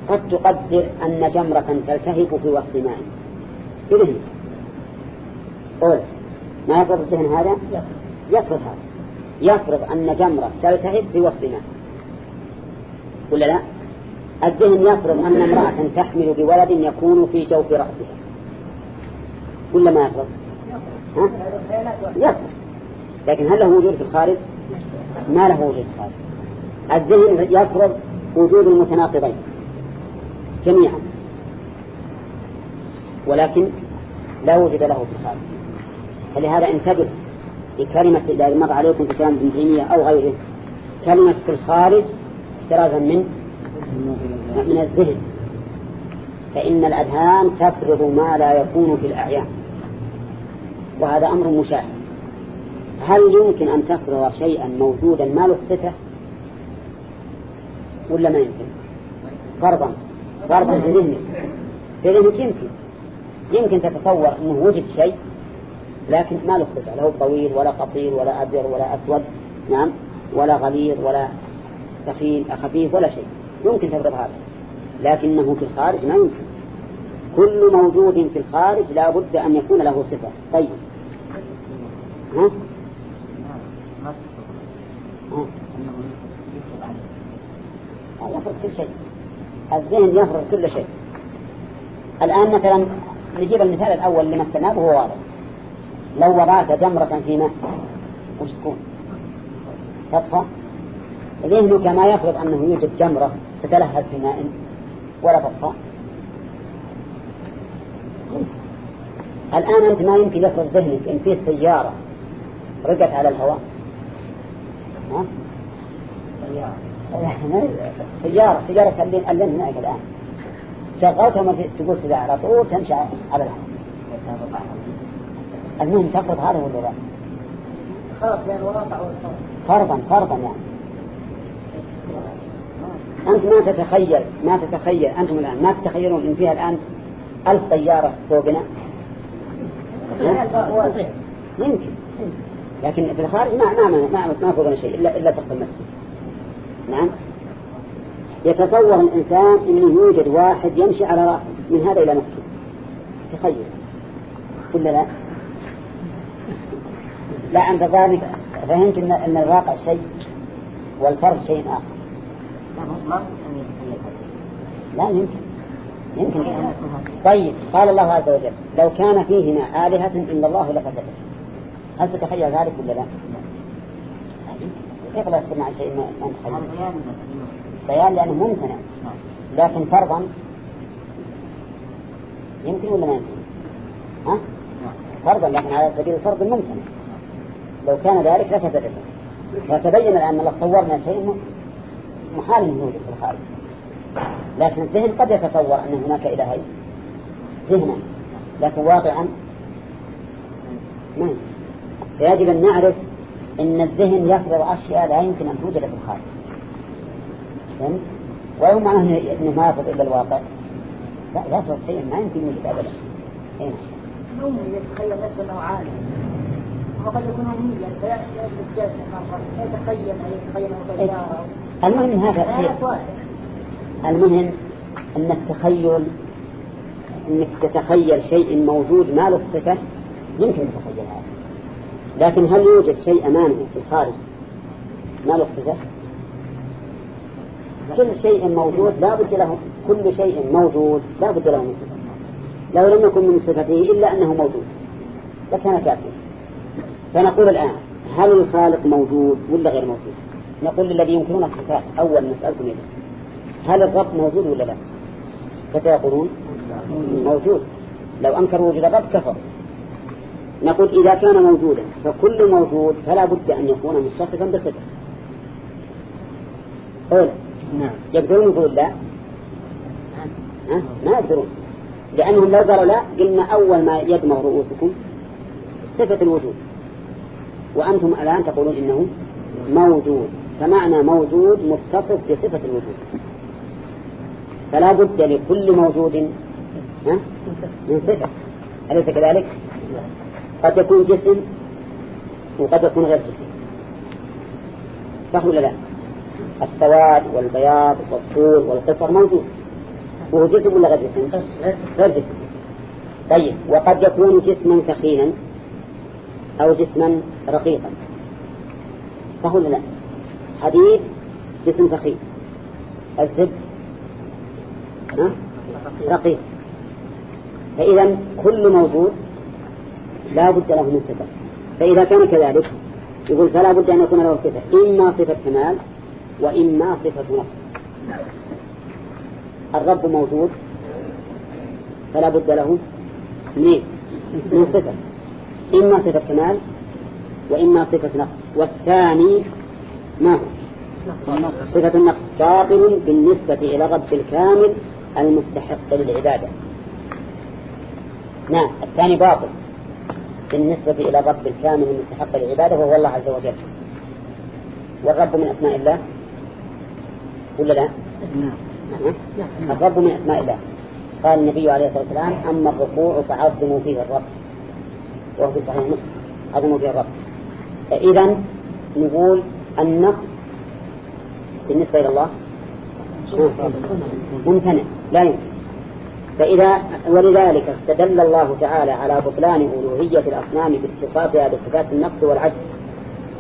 قد تقدر أن جمرة تلتهب في وسط ماء. في ذهنك. قول. ما يفرض الذهن هذا؟ يفرض. هذا. يفرض أن جمرة تلتهب في وسط ماء ولا لا؟ الذهن يفرض أن امرأة تحمل بولد يكون في جوف رأسها. ولا ما يفرض. ها؟ يفرض. لكن هل له وجود في الخارج؟ ما له وجود في الخارج. الذهن يفرض وجود المتناقضين. جميعا. ولكن لا وجود له في الخارج. فلهذا انتبه لكلمة إذا مر عليكم كتاب ابن تيمية أو غيره. كلمة في الخارج احترازا من من الذهن. فإن الأذهان تفرض ما لا يكون في الأعيان. وهذا أمر مشاهد. هل يمكن أن تفرض شيئا موجودا ما له صفة ولا ما يمكن؟ فرضا. فرضا في ذهنك. في ذهنك يمكن. يمكن تتصور أنه وجد شيء. لكن ما له صفة له طويل ولا قصير ولا أبيض ولا أسود نعم ولا غليظ ولا ثقيل خفيف ولا شيء. يمكن تفرض هذا لكنه في الخارج ما يمكن. كل موجود في الخارج لا بد أن يكون له صفة. طيب. ها؟ يفرض كل شيء. الذهن يفرض كل شيء. الآن مثلا نجيب المثال الأول اللي مثلناه وهو واضح. لو وضعت جمرة في ماء وش تكون تطفى ذهنك ما يفرض أنه يوجد جمرة تتلهب في ماء ولا تطفى الآن أنت ما يمكن يفرض ذهنك إن فيه سيارة رقت على الهواء. ها؟ سيارة. سيارة اللين اللين هناك الآن. شغلتها تقول سيارة على طول تمشي على الهواء. المهم تفرض هذا ولا لا؟ فرضا فرضا يعني. أنت ما تتخيل ما تتخيل أنتم الآن ما تتخيلون إن فيها الآن ألف طيارة فوقنا؟ يمكن لكن في الخارج ما ما ما ما فوقنا شيء إلا إلا تحت المسجد نعم. يتصور الإنسان أنه يوجد واحد يمشي على رأسه من هذا إلى مكة تخيل. ولا لا؟ لا أنت ذلك فهمت أن, أن الواقع شيء والفرد شيء آخر. لا يمكن. يمكن. طيب قال الله عز وجل لو كان فيهما آلهة إلا الله لفسدت هل تتخيل ذلك ولا لا؟ كيف لا يستمع شيء ما نتخيل؟ بيان لأنه ممتنع لكن فرضا؟ يمكن ولا ما يمكن؟ ها؟ فرضا لكن على سبيل الفرض الممتنع لو كان ذلك لفسدت فتبين الآن لو صورنا شيء محال أنه يوجد في الخارج. لكن الذهن قد يتصور أن هناك إلهين. ذهنا لكن واقعا ما فيجب أن نعرف أن الذهن يفرض أشياء لا يمكن أن توجد في الخارج. فهمت؟ ولو معناه أنه ما يفرض إلا الواقع لا يفرض شيء ما يمكن يوجد أبدا. هنا نوم يتخيل نفسه أنه عالم وقد يكون أمنيا فيأتي يتخيل يتخيل أنه المهم هذا شيء. المهم أن التخيل أنك تتخيل شيء موجود ما له صفة يمكن تتخيل هذا. لكن هل يوجد شيء أمامه في الخارج ما له صفة؟ كل شيء موجود لا بد له كل شيء موجود لا بد له من صفة. لو لم يكن من صفته إلا أنه موجود لكان كافيا. فنقول الآن هل الخالق موجود ولا غير موجود؟ نقول للذي ينكرون الصفات أول نسألكم إذا هل الرب موجود ولا لا؟ فتيقولون موجود. لو أنكروا وجود الرب كفر. نقول إذا كان موجودا فكل موجود فلا بد أن يكون متصفا بصفة أولا نعم. يقدرون يقولون لا؟ ها؟ ما يقدرون. لأنهم لو قالوا لا قلنا أول ما يدمغ رؤوسكم صفة الوجود. وأنتم الآن تقولون إنه موجود فمعنى موجود متصف بصفة الوجود. فلا بد لكل موجود من صفة. أليس كذلك؟ قد يكون جسم وقد يكون غير جسم. صح ولا لا؟ السواد والبياض والطول والقصر موجود. وهو جسم ولا غير جسم؟ غير جسم. طيب وقد يكون جسما ثخينا أو جسما رقيقا. ولا لا. حديد جسم ثخين الزب رقيق. فإذا كل موجود لا بد له من صفة. فإذا كان كذلك يقول فلا بد أن يكون له صفة. إما صفة كمال وإما صفة نقص. الرب موجود فلا بد له من صفة. إما صفة كمال وإما صفة نقص والثاني ما هو؟ صفة النقص باطل بالنسبة إلى رب الكامل المستحق للعبادة. نعم الثاني باطل بالنسبة إلى رب الكامل المستحق للعبادة وهو الله عز وجل. والرب من أسماء الله؟ ولا لا؟ نعم. الرب من أسماء الله. قال النبي عليه الصلاة والسلام أما الركوع فعظموا فيه الرب. وهو في صحيح مسلم. عظموا فيه الرب. فإذا نقول النقص بالنسبة إلى الله ممتنع لا يمكن. فإذا ولذلك استدل الله تعالى على بطلان ألوهية الأصنام باتصافها بصفات النقص والعجز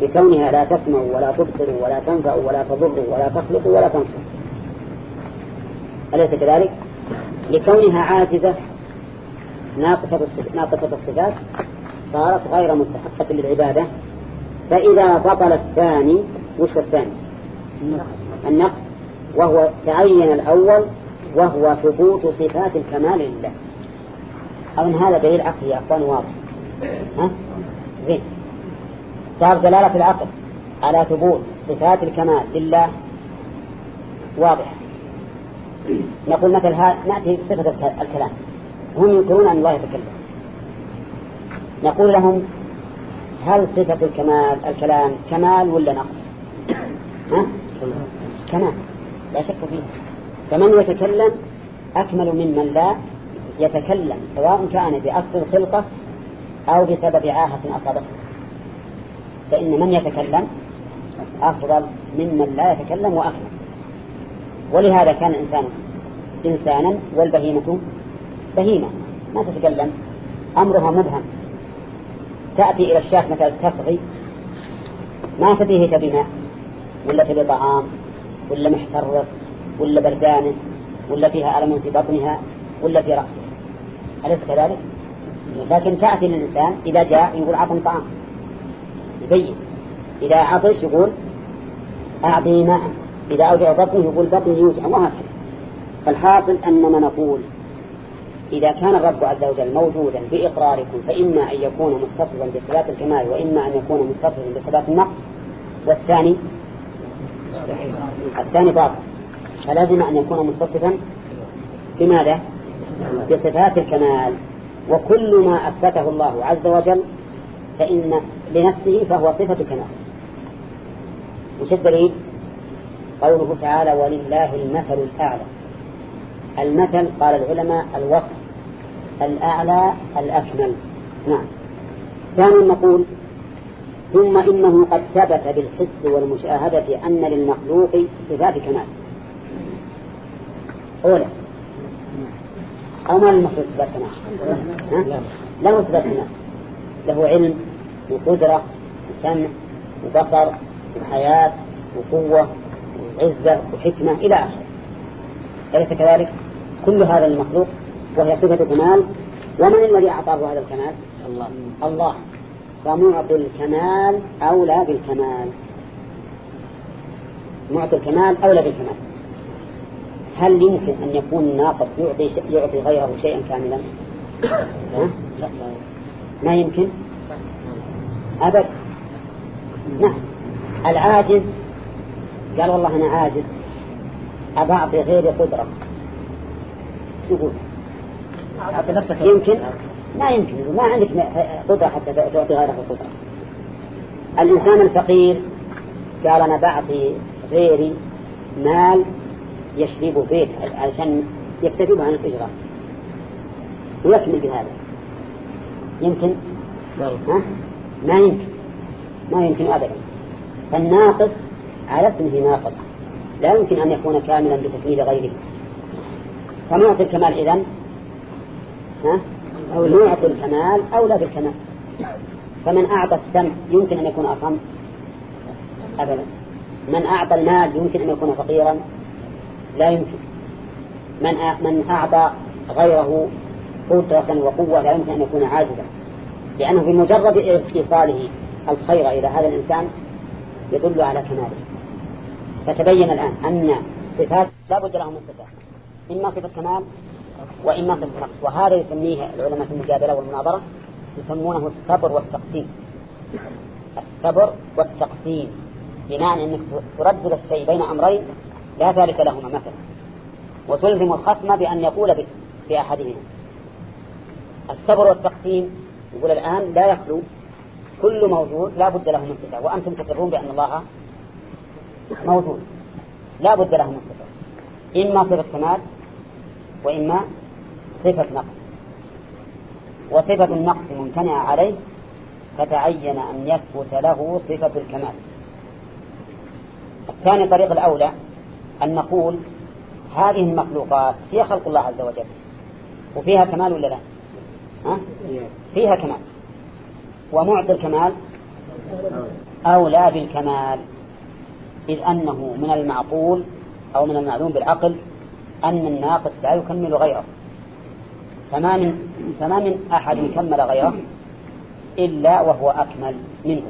بكونها لا تسمع ولا تبصر ولا تنفع ولا تضر ولا تخلق ولا تنصر. أليس كذلك؟ لكونها عاجزة ناقصة الصفات صارت غير مستحقة للعبادة. فإذا بطل الثاني وش الثاني؟ النقص. وهو تعين الأول وهو ثبوت صفات الكمال لله. أظن هذا دليل عقلي يا أخوان واضح. ها؟ زين. صار دلالة العقل على ثبوت صفات الكمال لله. واضح. نقول مثلا نأتي بصفة الكلام. هم ينكرون أن الله يتكلم. نقول لهم هل صفة الكمال الكلام كمال ولا نقص؟ ها؟ كمال لا شك فيه فمن يتكلم أكمل ممن لا يتكلم سواء كان بأصل الخلقة أو بسبب عاهة أصابته. فإن من يتكلم أفضل ممن لا يتكلم وأكمل. ولهذا كان الإنسان إنسانا والبهيمة بهيمة. ما تتكلم أمرها مبهم. تأتي إلى الشاة مثلا تفغي ما تبيه تبي ماء؟ ولا تبي طعام؟ ولا محترق ولا بردانة ولا فيها ألم في بطنها؟ ولا في رأسها؟ أليس كذلك؟ لكن تأتي للإنسان إذا جاء يقول عطم طعام. يبين. إذا عطش يقول أعطي ماء. إذا أوجع بطنه يقول بطنه يوجع. وهكذا. فالحاصل أننا نقول إذا كان الرب عز وجل موجودا بإقراركم فإما أن يكون متصفا بصفات الكمال وإما أن يكون متصفا بصفات النقص. والثاني؟ الثاني باطل. فلازم أن يكون متصفا بماذا؟ بصفات الكمال. وكل ما أثبته الله عز وجل فإن لنفسه فهو صفة كمال. وش الدليل؟ قوله تعالى ولله المثل الأعلى. المثل قال العلماء الوصف الأعلى الأكمل نعم. ثانيا نقول ثم إنه قد ثبت بالحس والمشاهدة أن للمخلوق صفات كمال. أولا أو ما للمخلوق صفات كمال؟ له صفات كمال. له علم وقدرة وسمع وبصر وحياة وقوة وعزة وحكمة إلى آخره. أليس كذلك؟ كل هذا المخلوق وهي صفة كمال ومن الذي أعطاه هذا الكمال؟ الله. الله. فمعطي الكمال أولى بالكمال. معطي الكمال أولى بالكمال. هل يمكن أن يكون ناقص يعطي يعطي غيره شيئا كاملا؟ ها؟ ما يمكن؟ أبد. نعم. العاجز قال والله أنا عاجز. أبعطي غيري قدرة. يقول يمكن؟ ما يمكن. ما عندك قدرة حتى تعطي غيرك القدرة الإنسان الفقير قال أنا بعطي غيري مال يشرب بيت علشان يكتفي عن الإجراء ويكمل بهذا. يمكن؟ ها؟ ما يمكن. ما يمكن أبدا. فالناقص على اسمه ناقص. لا يمكن أن يكون كاملا بتكميل غيره. فمعطي الكمال إذن؟ أو يعطي الكمال أولى بالكمال. فمن أعطى السمع يمكن أن يكون أصم؟ أبدا. من أعطى المال يمكن أن يكون فقيرا؟ لا يمكن. من من أعطى غيره قدرة وقوة لا يمكن أن يكون عاجزا. لأنه بمجرد إيصاله الخير إلى هذا الإنسان يدل على كماله. فتبين الآن أن صفات لا بد لهم من صفات. إما صفة كمال وإما صفة نقص وهذا يسميه العلماء في المجادلة والمناظرة يسمونه الصبر والتقسيم. الصبر والتقسيم. بمعنى أنك تردد الشيء بين أمرين لا ثالث لهما مثلا. وتلزم الخصم بأن يقول بأحدهما. الصبر والتقسيم يقول الآن لا يخلو. كل موجود لا بد له من صفة وأنتم تقرون بأن الله موجود. لا بد له من صفة إما صفة كمال وإما صفة نقص. وصفة النقص ممتنعة عليه فتعين أن يثبت له صفة الكمال. الثاني طريق الأولى أن نقول هذه المخلوقات هي خلق الله عز وجل وفيها كمال ولا لا؟ ها؟ فيها كمال. ومعطي الكمال أولى بالكمال إذ أنه من المعقول أو من المعلوم بالعقل أن الناقص لا يكمل غيره. فما من, فما من أحد كمل غيره إلا وهو أكمل منه.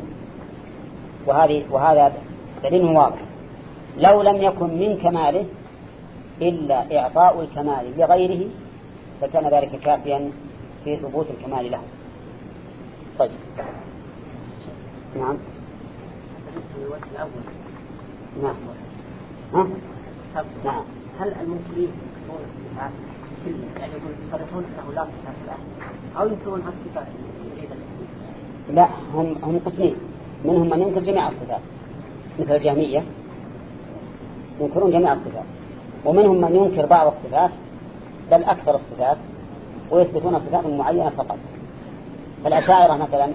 وهذه وهذا دليل واضح. لو لم يكن من كماله إلا إعطاء الكمال لغيره فكان ذلك كافيا في ثبوت الكمال له. طيب. نعم. نعم. ها؟ نعم. هل المنكرين ينكرون الصفات كلمة يعني يقول يصرفون أنه لا صفات له أو ينكرون الصفات لا هم هم قسمين. منهم من ينكر جميع الصفات. مثل الجهمية. ينكرون جميع الصفات. ومنهم من ينكر بعض الصفات بل أكثر الصفات ويثبتون صفات معينة فقط. فالأشاعرة مثلا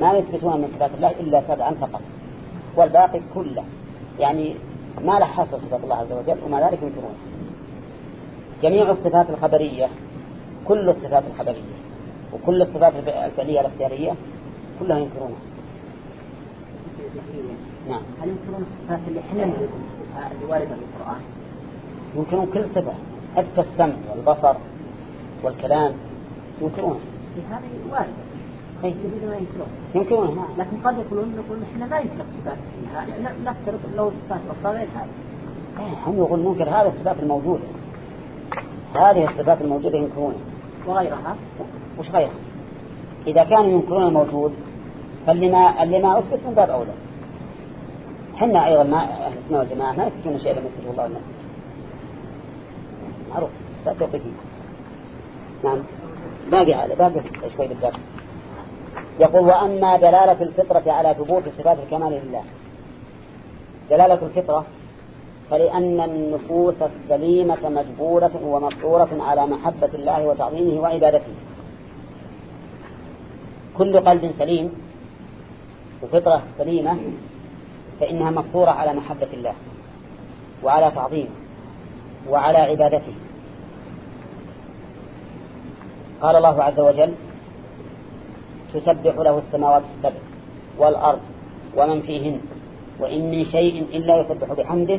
ما يثبتون من صفات الله إلا سبعا فقط. والباقي كله. يعني ما له حصر صفات الله عز وجل ومع ذلك ينكرون جميع الصفات الخبرية كل الصفات الخبرية وكل الصفات الفعلية الاختيارية كلها ينكرونها. نعم. هل ينكرون الصفات اللي إحنا اللي واردة في القرآن؟ ينكرون كل صفة حتى السمع والبصر والكلام ينكرون هذه واردة. إيه. ينكرون ينكرون نعم لكن قد يقولون نقول إحنا ما ينكر صفات نفترض لو صفات أخرى غير هذه إيه، هم يقولون ننكر هذه الصفات الموجودة هذه الصفات الموجودة ينكرونها وغيرها وش غيرها إذا كانوا ينكرون الموجود فاللي ما اللي ما أثبت من باب أولى حنا أيضا ما أهل السنة والجماعة ما يثبتون شيء لم يثبته الله لنا معروف لا توقيفي نعم باقي هذا باقي شوي بالذات يقول وأما دلالة الفطرة على ثبوت صفات الكمال لله. دلالة الفطرة فلأن النفوس السليمة مجبورة ومفطورة على محبة الله وتعظيمه وعبادته. كل قلب سليم وفطرة سليمة فإنها مفطورة على محبة الله وعلى تعظيمه وعلى عبادته. قال الله عز وجل تسبح له السماوات السبع والأرض ومن فيهن. وإن من شيء إلا يسبح بحمده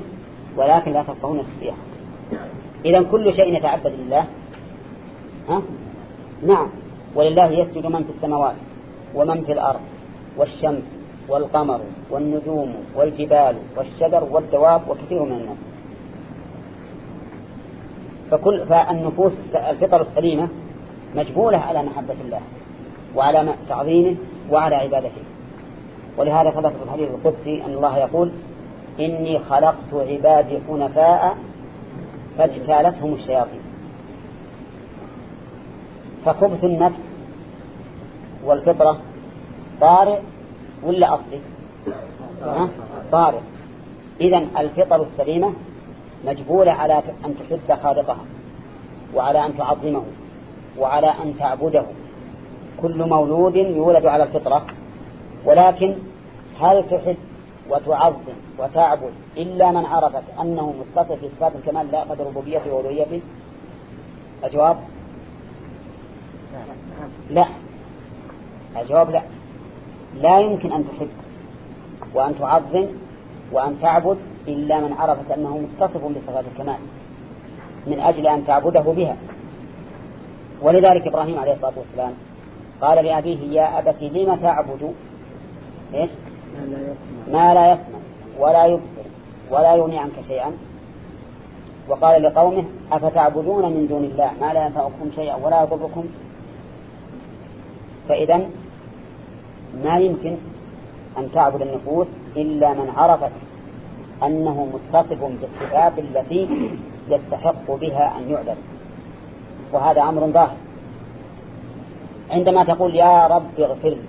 ولكن لا تفقهون التسبيح إذا كل شيء يتعبد لله. ها؟ نعم. ولله يسجد من في السماوات ومن في الأرض والشمس والقمر والنجوم والجبال والشجر والدواب وكثير من الناس. فكل فالنفوس الفطر السليمة مجبولة على محبة الله. وعلى تعظيمه وعلى عبادته. ولهذا ثبت في الحديث القدسي أن الله يقول إني خلقت عبادي حنفاء فاجتالتهم الشياطين. فخبث النفس والفطرة طارئ ولا أصلي؟ طارئ. إذا الفطر السليمة مجبولة على أن تحب خالقها وعلى أن تعظمه وعلى أن تعبده. كل مولود يولد على الفطرة. ولكن هل تحب وتعظم وتعبد إلا من عرفت أنه متصف في صفات الكمال؟ لا قدر ربوبيته وألوهيته. الجواب؟ لا. الجواب لا. لا يمكن أن تحب وأن تعظم وأن تعبد إلا من عرفت أنه متصف بصفات الكمال من أجل أن تعبده بها. ولذلك إبراهيم عليه الصلاة والسلام قال لأبيه يا أبت لم تعبد؟ إيش؟ ما لا يسمع ولا يبصر ولا يغني عنك شيئا. وقال لقومه أفتعبدون من دون الله؟ ما لا ينفعكم شيئا ولا يضركم. فإذا ما يمكن أن تعبد النفوس إلا من عرفت أنه متصف بالصفات التي يستحق بها أن يعبد. وهذا أمر ظاهر. عندما تقول يا رب اغفر لي.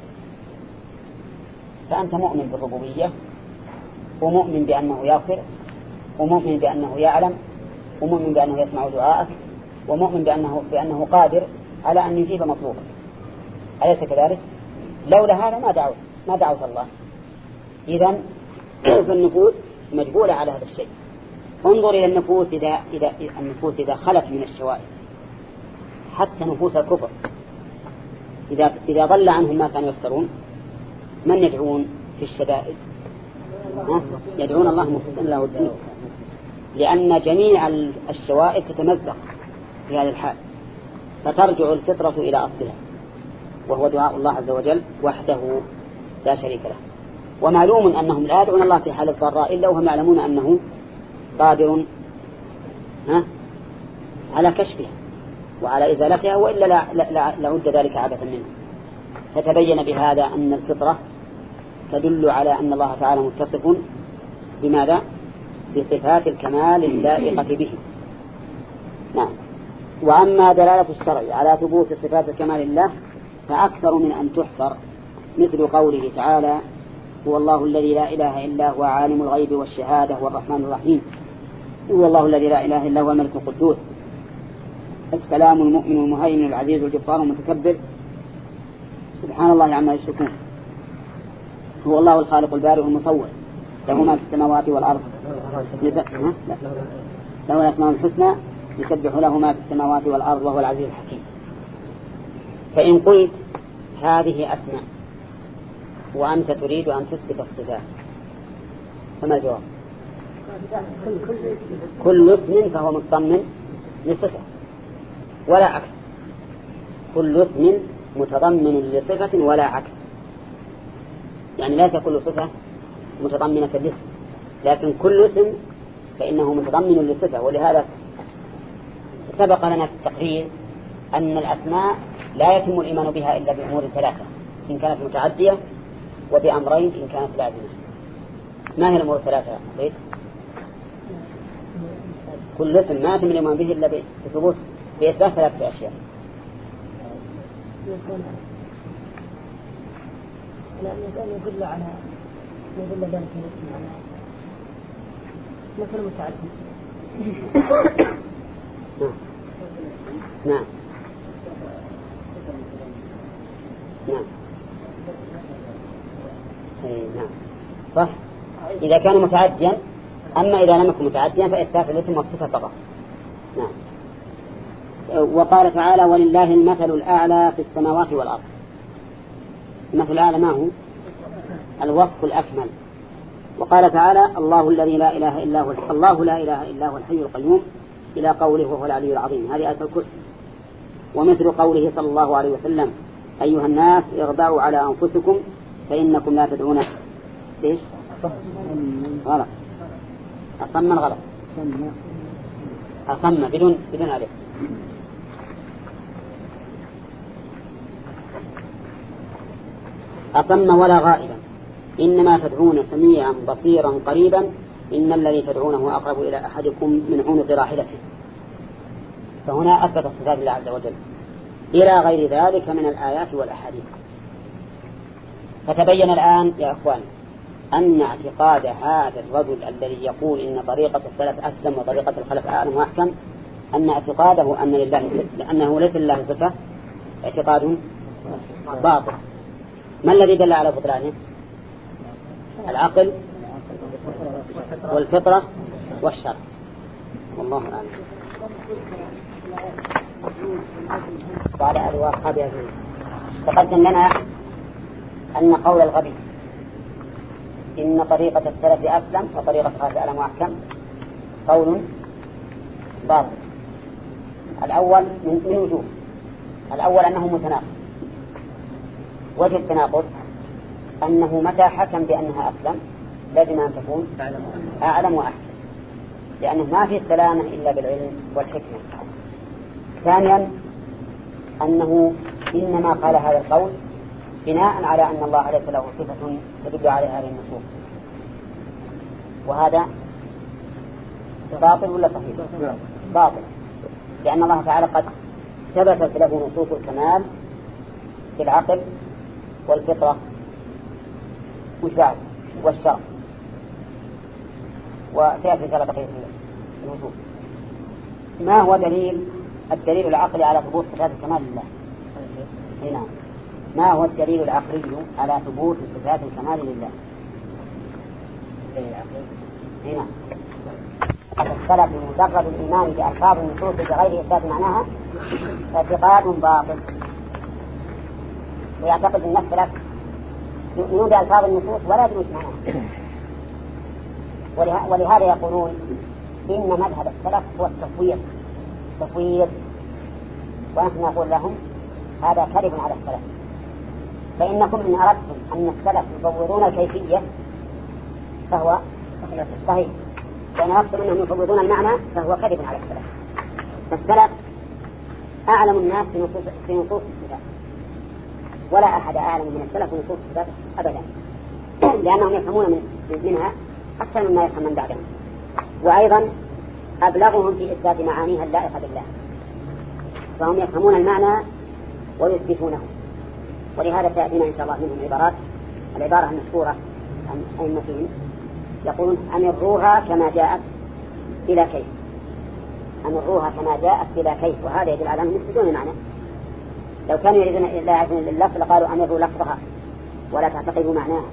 فأنت مؤمن بالربوبية ومؤمن بأنه يغفر ومؤمن بأنه يعلم ومؤمن بأنه يسمع دعاءك ومؤمن بأنه, بأنه قادر على أن يجيب مطلوبك. أليس كذلك؟ لولا هذا ما دعوت ما دعوت الله. إذا فالنفوس مجبولة على هذا الشيء. انظر إلى النفوس إذا, إذا النفوس إذا خلت من الشوائب. حتى نفوس الكفر. إذا إذا ضل عنهم ما كانوا يفترون من يدعون في الشدائد؟ يدعون الله مخلصا له الدين. لأن جميع الشوائب تتمزق في هذا الحال فترجع الفطرة إلى أصلها وهو دعاء الله عز وجل وحده لا شريك له. ومعلوم أنهم لا يدعون الله في حال الضراء إلا وهم يعلمون أنه قادر ها؟ على كشفها. وعلى إزالتها وإلا لا لا لعد ذلك عبثا منه. فتبين بهذا أن الفطرة تدل على أن الله تعالى متصف بماذا؟ بصفات الكمال اللائقة به. نعم. وأما دلالة الشرع على ثبوت صفات الكمال الله فأكثر من أن تحصر مثل قوله تعالى هو الله الذي لا إله إلا هو عالم الغيب والشهادة والرحمن الرحيم. هو الله الذي لا إله إلا هو الملك القدوس. السلام المؤمن المهيمن العزيز الجبار المتكبر. سبحان الله عما يشركون. هو الله الخالق البارئ المصور. له ما في السماوات والأرض. له الأسماء الحسنى. يسبح له ما في السماوات والأرض وهو العزيز الحكيم. فإن قلت هذه أسماء وأنت تريد أن تثبت الصفات فما الجواب؟ كل اسم فهو مطمن لصفة. ولا عكس. كل اسم متضمن لصفة ولا عكس. يعني ليس كل صفة متضمنة لاسم لكن كل اسم فإنه متضمن لصفة. ولهذا سبق لنا في التقرير أن الأسماء لا يتم الإيمان بها إلا بأمور ثلاثة إن كانت متعدية وبأمرين إن كانت لازمة ما هي الأمور الثلاثة بيت؟ كل اسم ما يتم الإيمان به إلا بثبوت. بإثبات ثلاثة أشياء. يدل على يدل ذلك على مثل متعدد نعم. نعم. اي نعم. صح. إذا كان متعديا أما إذا لم يكن متعديا فإثبات الاسم والصفة فقط. نعم. وقال تعالى ولله المثل الأعلى في السماوات والأرض. المثل الأعلى ما هو؟ الوصف الأكمل. وقال تعالى الله الذي لا إله إلا هو الله لا إله إلا هو الحي القيوم إلى قوله وهو العلي العظيم. هذه آية الكرسي. ومثل قوله صلى الله عليه وسلم أيها الناس اغضعوا على أنفسكم فإنكم لا تدعون. ليش؟ غلط. أصم الغلط. أصم بدون بدون ألف. أصم ولا غائبا. إنما تدعون سميعا بصيرا قريبا. إن الذي تدعونه أقرب إلى أحدكم من عنق راحلته. فهنا أثبت الصفات الله عز وجل. إلى غير ذلك من الآيات والأحاديث. فتبين الآن يا أخوان أن اعتقاد هذا الرجل الذي يقول إن طريقة السلف أسلم وطريقة الخلف أعلم وأحكم أن اعتقاده أن لله أنه ليس لله صفة اعتقاد باطل. ما الذي دل على بطلانه العقل والفطرة والشرع. والله أعلم. أن وأصحابها تقدم لنا أن قول الغبي إن طريقة السلف أسلم وطريقة خالد ألم وأحكم قول باطل. الأول من وجوه. الأول أنه متناقض. وجه التناقض أنه متى حكم بأنها أسلم؟ لازم أن تكون أعلم وأحكم. لأنه ما في السلامة إلا بالعلم والحكمة. ثانيا أنه إنما قال هذا القول بناء على أن الله ليس له صفة تدل عليها هذه النصوص. وهذا باطل ولا صحيح؟ باطل. لأن الله تعالى قد ثبتت له نصوص الكمال في العقل والفطرة والشعب والشرع وسيأتي ثلاثة بقية النصوص ما هو دليل؟ الدليل العقلي على ثبوت صفات الكمال لله. نعم. ما هو الدليل العقلي على ثبوت صفات الكمال لله؟ هنا السلف مجرد الإيمان بألفاظ النصوص بغير إثبات معناها اعتقاد باطل. ويعتقد أن السلف يؤمنون بألفاظ النصوص ولا يدرون معناها ولهذا يقولون إن مذهب السلف هو التفويض. تفويض. ونحن نقول لهم هذا كذب على السلف. فإنكم إن أردتم أن السلف يفوضون الكيفية فهو صحيح. وإن أردتم أنهم يفوضون المعنى فهو كذب على السلف. فالسلف أعلم الناس في نصوص الصفات ولا أحد أعلم من السلف نصوص الصفات أبدا. لأنهم يفهمون من منها أكثر مما يفهم من بعدهم. وأيضا أبلغهم في إثبات معانيها اللائقة بالله. فهم يفهمون المعنى ويثبتونه. ولهذا تأتينا إن شاء الله منهم عبارات. العبارة المشهورة عن أئمتهم. يقولون أمروها كما جاءت بلا كيف. أمروها كما جاءت بلا كيف. وهذا يدل على أنهم يثبتون المعنى. لو كانوا يريدون لا يعرفون اللفظ لقالوا أمروا لفظها ولا تعتقدوا معناها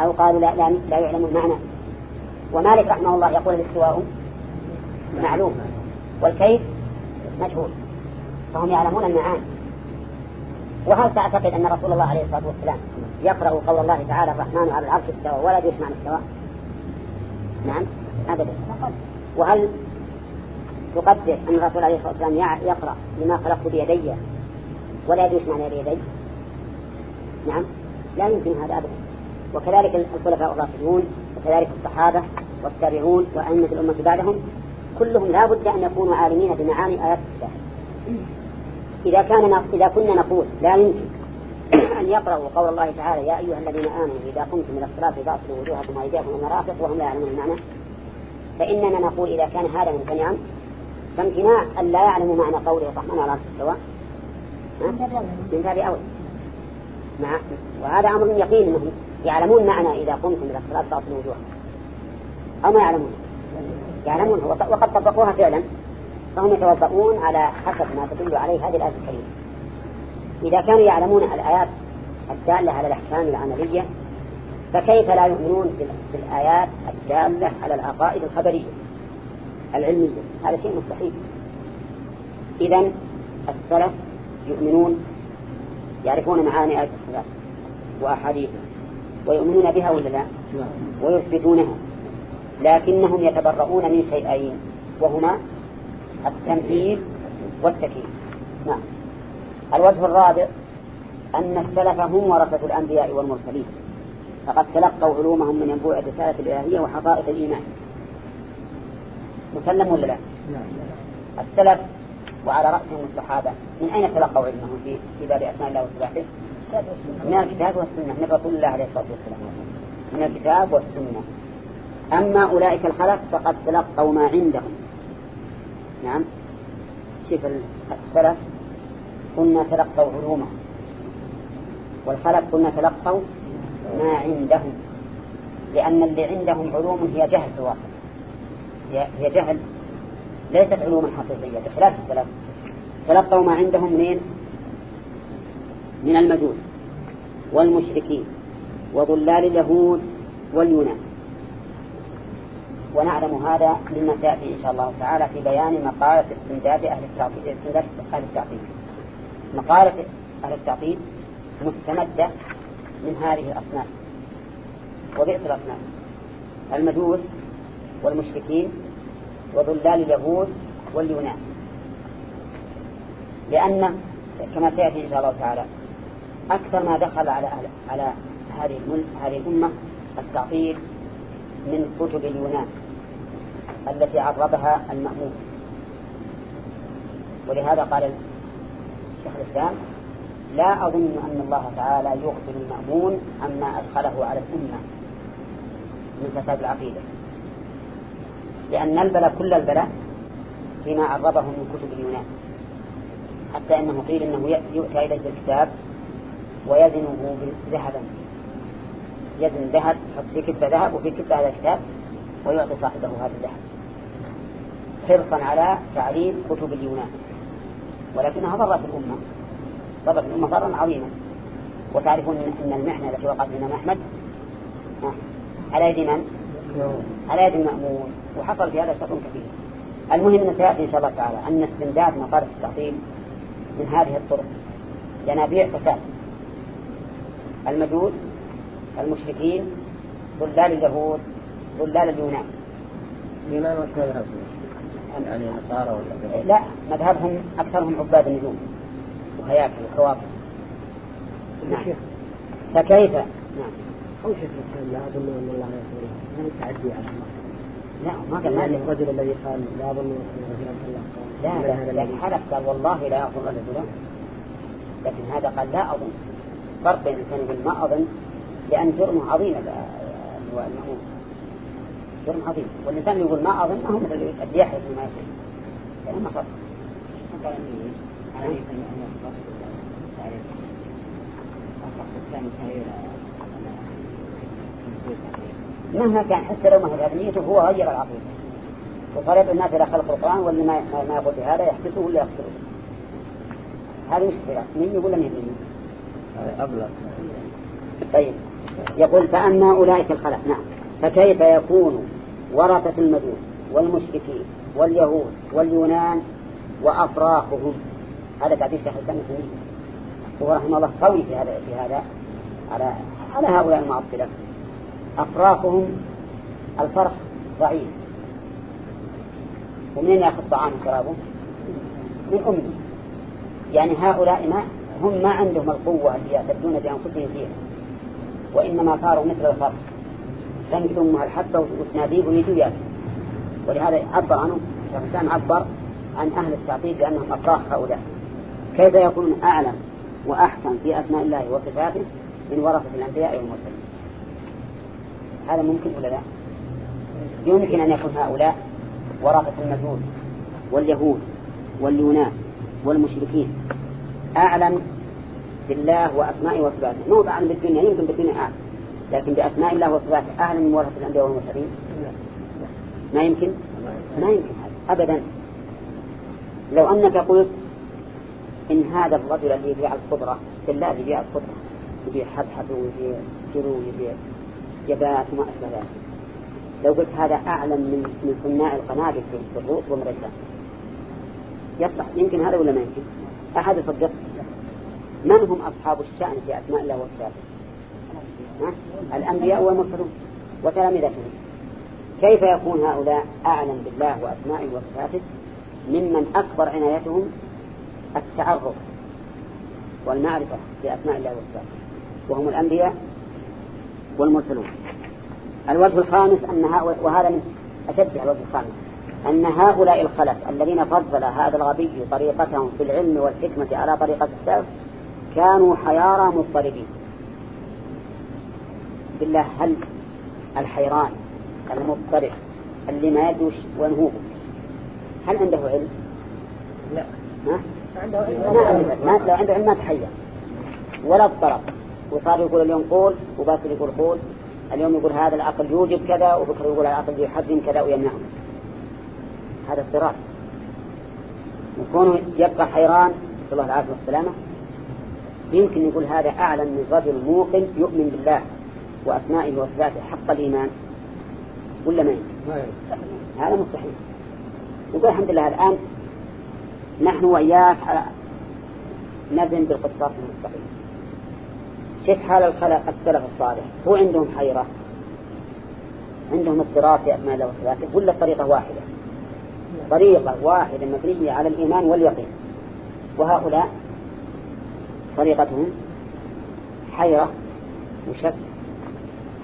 أو قالوا لا, لا, لا يعلموا المعنى. ومالك رحمه الله يقول الاستواء معلوم والكيف مجهول فهم يعلمون المعاني. وهل تعتقد أن رسول الله عليه الصلاة والسلام يقرأ قول الله تعالى الرحمن على العرش استوى ولا معنى استوى نعم أبدا. وهل تقدر أن الرسول عليه الصلاة والسلام يقرأ لما خلقت بيدي ولا يدري معنى يدي نعم لا يمكن هذا أبدا. وكذلك الخلفاء الراشدون وكذلك الصحابة والتابعون وأئمة الأمة بعدهم كلهم لا بد أن يكونوا عالمين بمعاني آيات الكتاب. إذا كان إذا كنا نقول لا يمكن أن يقرأوا قول الله تعالى يا أيها الذين آمنوا إذا قمتم إلى الصلاة فاغسلوا وجوهكم وأيديكم المرافق وهم لا يعلمون المعنى. فإننا نقول إذا كان هذا ممتنعا فامتناع أن لا يعلموا معنى قوله الرحمن على السواء من باب أول مع وهذا أمر يقين أنهم يعلمون معنى إذا قمتم إلى الصلاة فاغسلوا وجوهكم أو ما يعلمون. يعلمون. وقد طبقوها فعلا. فهم يتوضؤون على حسب ما تدل عليه هذه الآية الكريمة. إذا كانوا يعلمون الآيات الدالة على الأحكام العملية فكيف لا يؤمنون بالآيات الدالة على العقائد الخبرية؟ العلمية. هذا شيء مستحيل. إذا السلف يؤمنون يعرفون معاني آية الصلاة وأحاديثها ويؤمنون بها ولا لا؟ ويثبتونها لكنهم يتبرؤون من شيئين وهما التنفيذ والتكييف. نعم. الوجه الرابع أن السلف هم ورثة الأنبياء والمرسلين. فقد تلقوا علومهم من ينبوع الرسالة الإلهية وحقائق الإيمان. مسلم ولا لا؟ السلف وعلى رأسهم الصحابة. من أين تلقوا علمهم في في باب أسماء الله وصفاته؟ من الكتاب والسنة. من رسول الله عليه الصلاة والسلام. من الكتاب والسنة. أما أولئك الخلف فقد تلقوا ما عندهم. نعم. شوف السلف كنا تلقوا علومهم. والخلف كنا تلقوا ما عندهم. لأن اللي عندهم علوم هي جهل في الواقع هي جهل ليست علوما حقيقية. بخلاف السلف تلقوا ما عندهم منين من المجوس والمشركين وضلال اليهود واليونان. ونعلم هذا مما سيأتي إن شاء الله تعالى في بيان مقالة استمداد أهل التعطيل استمداد أهل التعطيل مقالة أهل التعطيل مستمدة من هذه الأصناف. وبئس الأصناف. المجوس والمشركين وضلال اليهود واليونان. لأن كما سيأتي إن شاء الله تعالى أكثر ما دخل على على هذه هذه الأمة التعطيل من كتب اليونان التي عرضها المأمون. ولهذا قال شيخ الإسلام لا أظن أن الله تعالى يغفر المأمون عما أدخله على الأمة من فساد العقيدة. لأن البلاء كل البلاء فيما عرضه من كتب اليونان. حتى إنه قيل إنه يؤتى إليه الكتاب ويزنه ذهبا يزن ذهب يحط في كتة ذهب وفي كتة هذا الكتاب ويعطي صاحبه هذا الذهب. حرصا على تعليم كتب اليونان. ولكنها ضرت الأمة. ضرت الأمة ضرا عظيما. وتعرفون أن المحنة التي وقعت الإمام أحمد على يد من؟ على يد المأمون وحصل في هذا شر كثير المهم أن سيأتي إن شاء الله تعالى أن استمداد مطارق التعطيل من هذه الطرق. ينابيع فساد المجوس المشركين ضلال اليهود ضلال اليونان. اليونان وش مذهبهم؟ يعني نصارى ولا لا مذهبهم أكثرهم عباد النجوم. وهياكل وكواكب. نعم. فكيف؟ نعم. أو الإسلام لا أظن أن الله يغفر هل التعدي على لا ما قال يعني الرجل الذي قال لا أظن لا لا لكن حلف قال والله لا أظن رجلا لكن هذا قال لا أظن فرق بين الإنسان يقول ما أظن لأن جرمه عظيم المأمون جرم عظيم والإنسان يقول ما أظن ما هو مثل اللي يحلف ما يقول لأنه ما فرق مهما كان حتى لو ما هي نيته هو غير العقيدة. وطلب الناس إلى خلق القرآن واللي ما ما يقول بهذا يحبسه ولا يقتله هذه مين يقول لم يهديني أبلغ. طيب. يقول فأما أولئك الخلق. نعم. فكيف يكون ورثة المجوس والمشركين واليهود واليونان وأفراخهم هذا تعبير شيخ الإسلام هو رحمه الله قوي في هذا في هذا على على هؤلاء المعطلة. أفراخهم الفرخ ضعيف. ومن يأخذ طعام شرابه من أمه يعني هؤلاء ما هم ما عندهم القوة اللي يعتدون بأنفسهم فيها. وإنما صاروا مثل الفرخ. تنقل أمها الحبة وتناديه ويجوا ياكل ولهذا عبر عنه الإسلام عبر عن أهل التعطيل بأنهم أفراخ هؤلاء. كيف يكون أعلم وأحسن في أسماء الله وصفاته من ورثة الأنبياء والمرسلين؟ هذا ممكن ولا لا؟ يمكن أن يكون هؤلاء ورثة المجوس واليهود واليونان والمشركين. أعلم بالله وأسمائه وصفاته. مو أعلم بالدنيا يمكن بالدنيا أعلم. لكن بأسماء الله وصفاته أعلم من ورثة الأنبياء والمرسلين؟ ما يمكن؟ ما يمكن هذا أبدا. لو أنك قلت إن هذا الرجل اللي يبيع الخضرة بالله يبيع الخضرة يبيع حبحب ويبيع جرو ويبيع جبات وما أشبه ذلك. لو قلت هذا أعلم من من صناع القنابل في الروس والمرجان يصلح. يمكن هذا ولا ما يمكن؟ أحد يصدق؟ من هم أصحاب الشأن في أسماء الله وصفاته؟ الأنبياء والمرسلون. وتلامذتهم كيف يكون هؤلاء أعلم بالله وأسمائه وصفاته ممن أكبر عنايتهم؟ التعرف والمعرفة بأسماء الله وصفاته. وهم الأنبياء والمرسلون الوجه الخامس أن هؤلاء وهذا من أشد الوجه الخامس أن هؤلاء الخلف الذين فضل هذا الغبي طريقتهم في العلم والحكمة على طريقة السلف كانوا حيارى مضطربين بالله هل الحيران المضطرب اللي ما يدوش ونهوه هل عنده علم؟ لا ما عنده علم ما لو عنده علم ما تحير ولا اضطرب وصار يقول اليوم قول وباكر يقول قول. اليوم يقول هذا العقل يوجب كذا وبكره يقول العقل يحرم كذا ويمنعه. هذا اضطراب وكونه يبقى حيران نسأل الله العافية والسلامة. يمكن يقول هذا أعلم من رجل موقن يؤمن بالله وأسمائه وصفاته حق الإيمان. ولا ما هذا مستحيل. يقول الحمد لله الآن نحن وإياك نزن بالقصاص المستقيم. شوف حال الخلق السلف الصالح. هو عندهم حيرة. عندهم اضطراب في أسماء الله وصفاته ولا طريقة واحدة. طريقة واحدة مبنية على الإيمان واليقين. وهؤلاء طريقتهم حيرة وشك.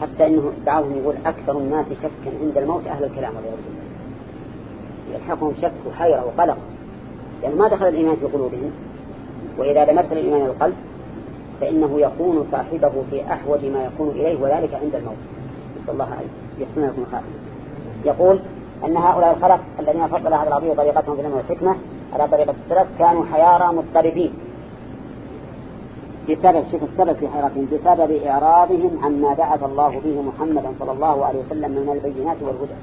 حتى إنه دعوهم يقول أكثر الناس شكا عند الموت أهل الكلام والعياذ بالله. يلحقهم شك وحيرة وقلق. لأن ما دخل الإيمان في قلوبهم. وإذا لم الإيمان القلب فإنه يكون صاحبه في أحوج ما يكون إليه وذلك عند الموت. نسأل الله أن يحسن يقول أن هؤلاء الخلق الذين فضل هذا العظيم طريقتهم في العلم والحكمة على طريقة السلف كانوا حيارى مضطربين بسبب شوف السبب في حيرتهم. بسبب إعراضهم عما بعث الله به محمدا صلى الله عليه وسلم من البينات والهدى.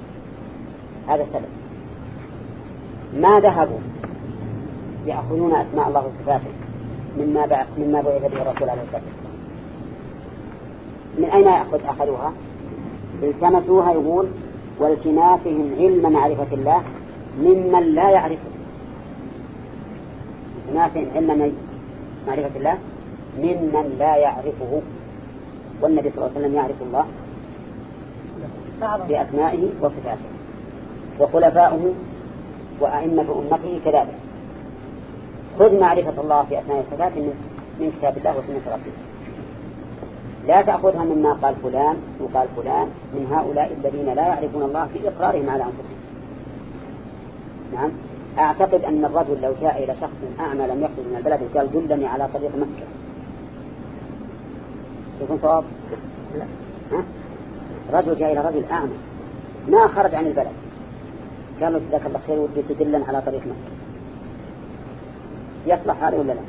هذا السبب. ما ذهبوا يأخذون أسماء الله وصفاته. مما بعث مما بعث به الرسول عليه الصلاة والسلام. من أين يأخذ أخذوها؟ التمسوها يقول والتماسهم علم معرفة الله ممن لا يعرفه. التماسهم علم معرفة الله ممن لا يعرفه. والنبي صلى الله عليه وسلم يعرف الله بأسمائه وصفاته. وخلفاؤه وأئمة أمته كذلك. خذ معرفة الله في أسماء وصفاته من كتاب الله وسنة رسوله. لا تأخذها مما قال فلان وقال فلان من هؤلاء الذين لا يعرفون الله في إقرارهم على أنفسهم. نعم. أعتقد أن الرجل لو جاء إلى شخص أعمى لم يخرج من البلد وقال دلني على طريق مكة. يكون صواب؟ رجل جاء إلى رجل أعمى ما خرج عن البلد. قال له جزاك الله خير ودي تدلنا على طريق مكة. يصلح هذا ولا لا؟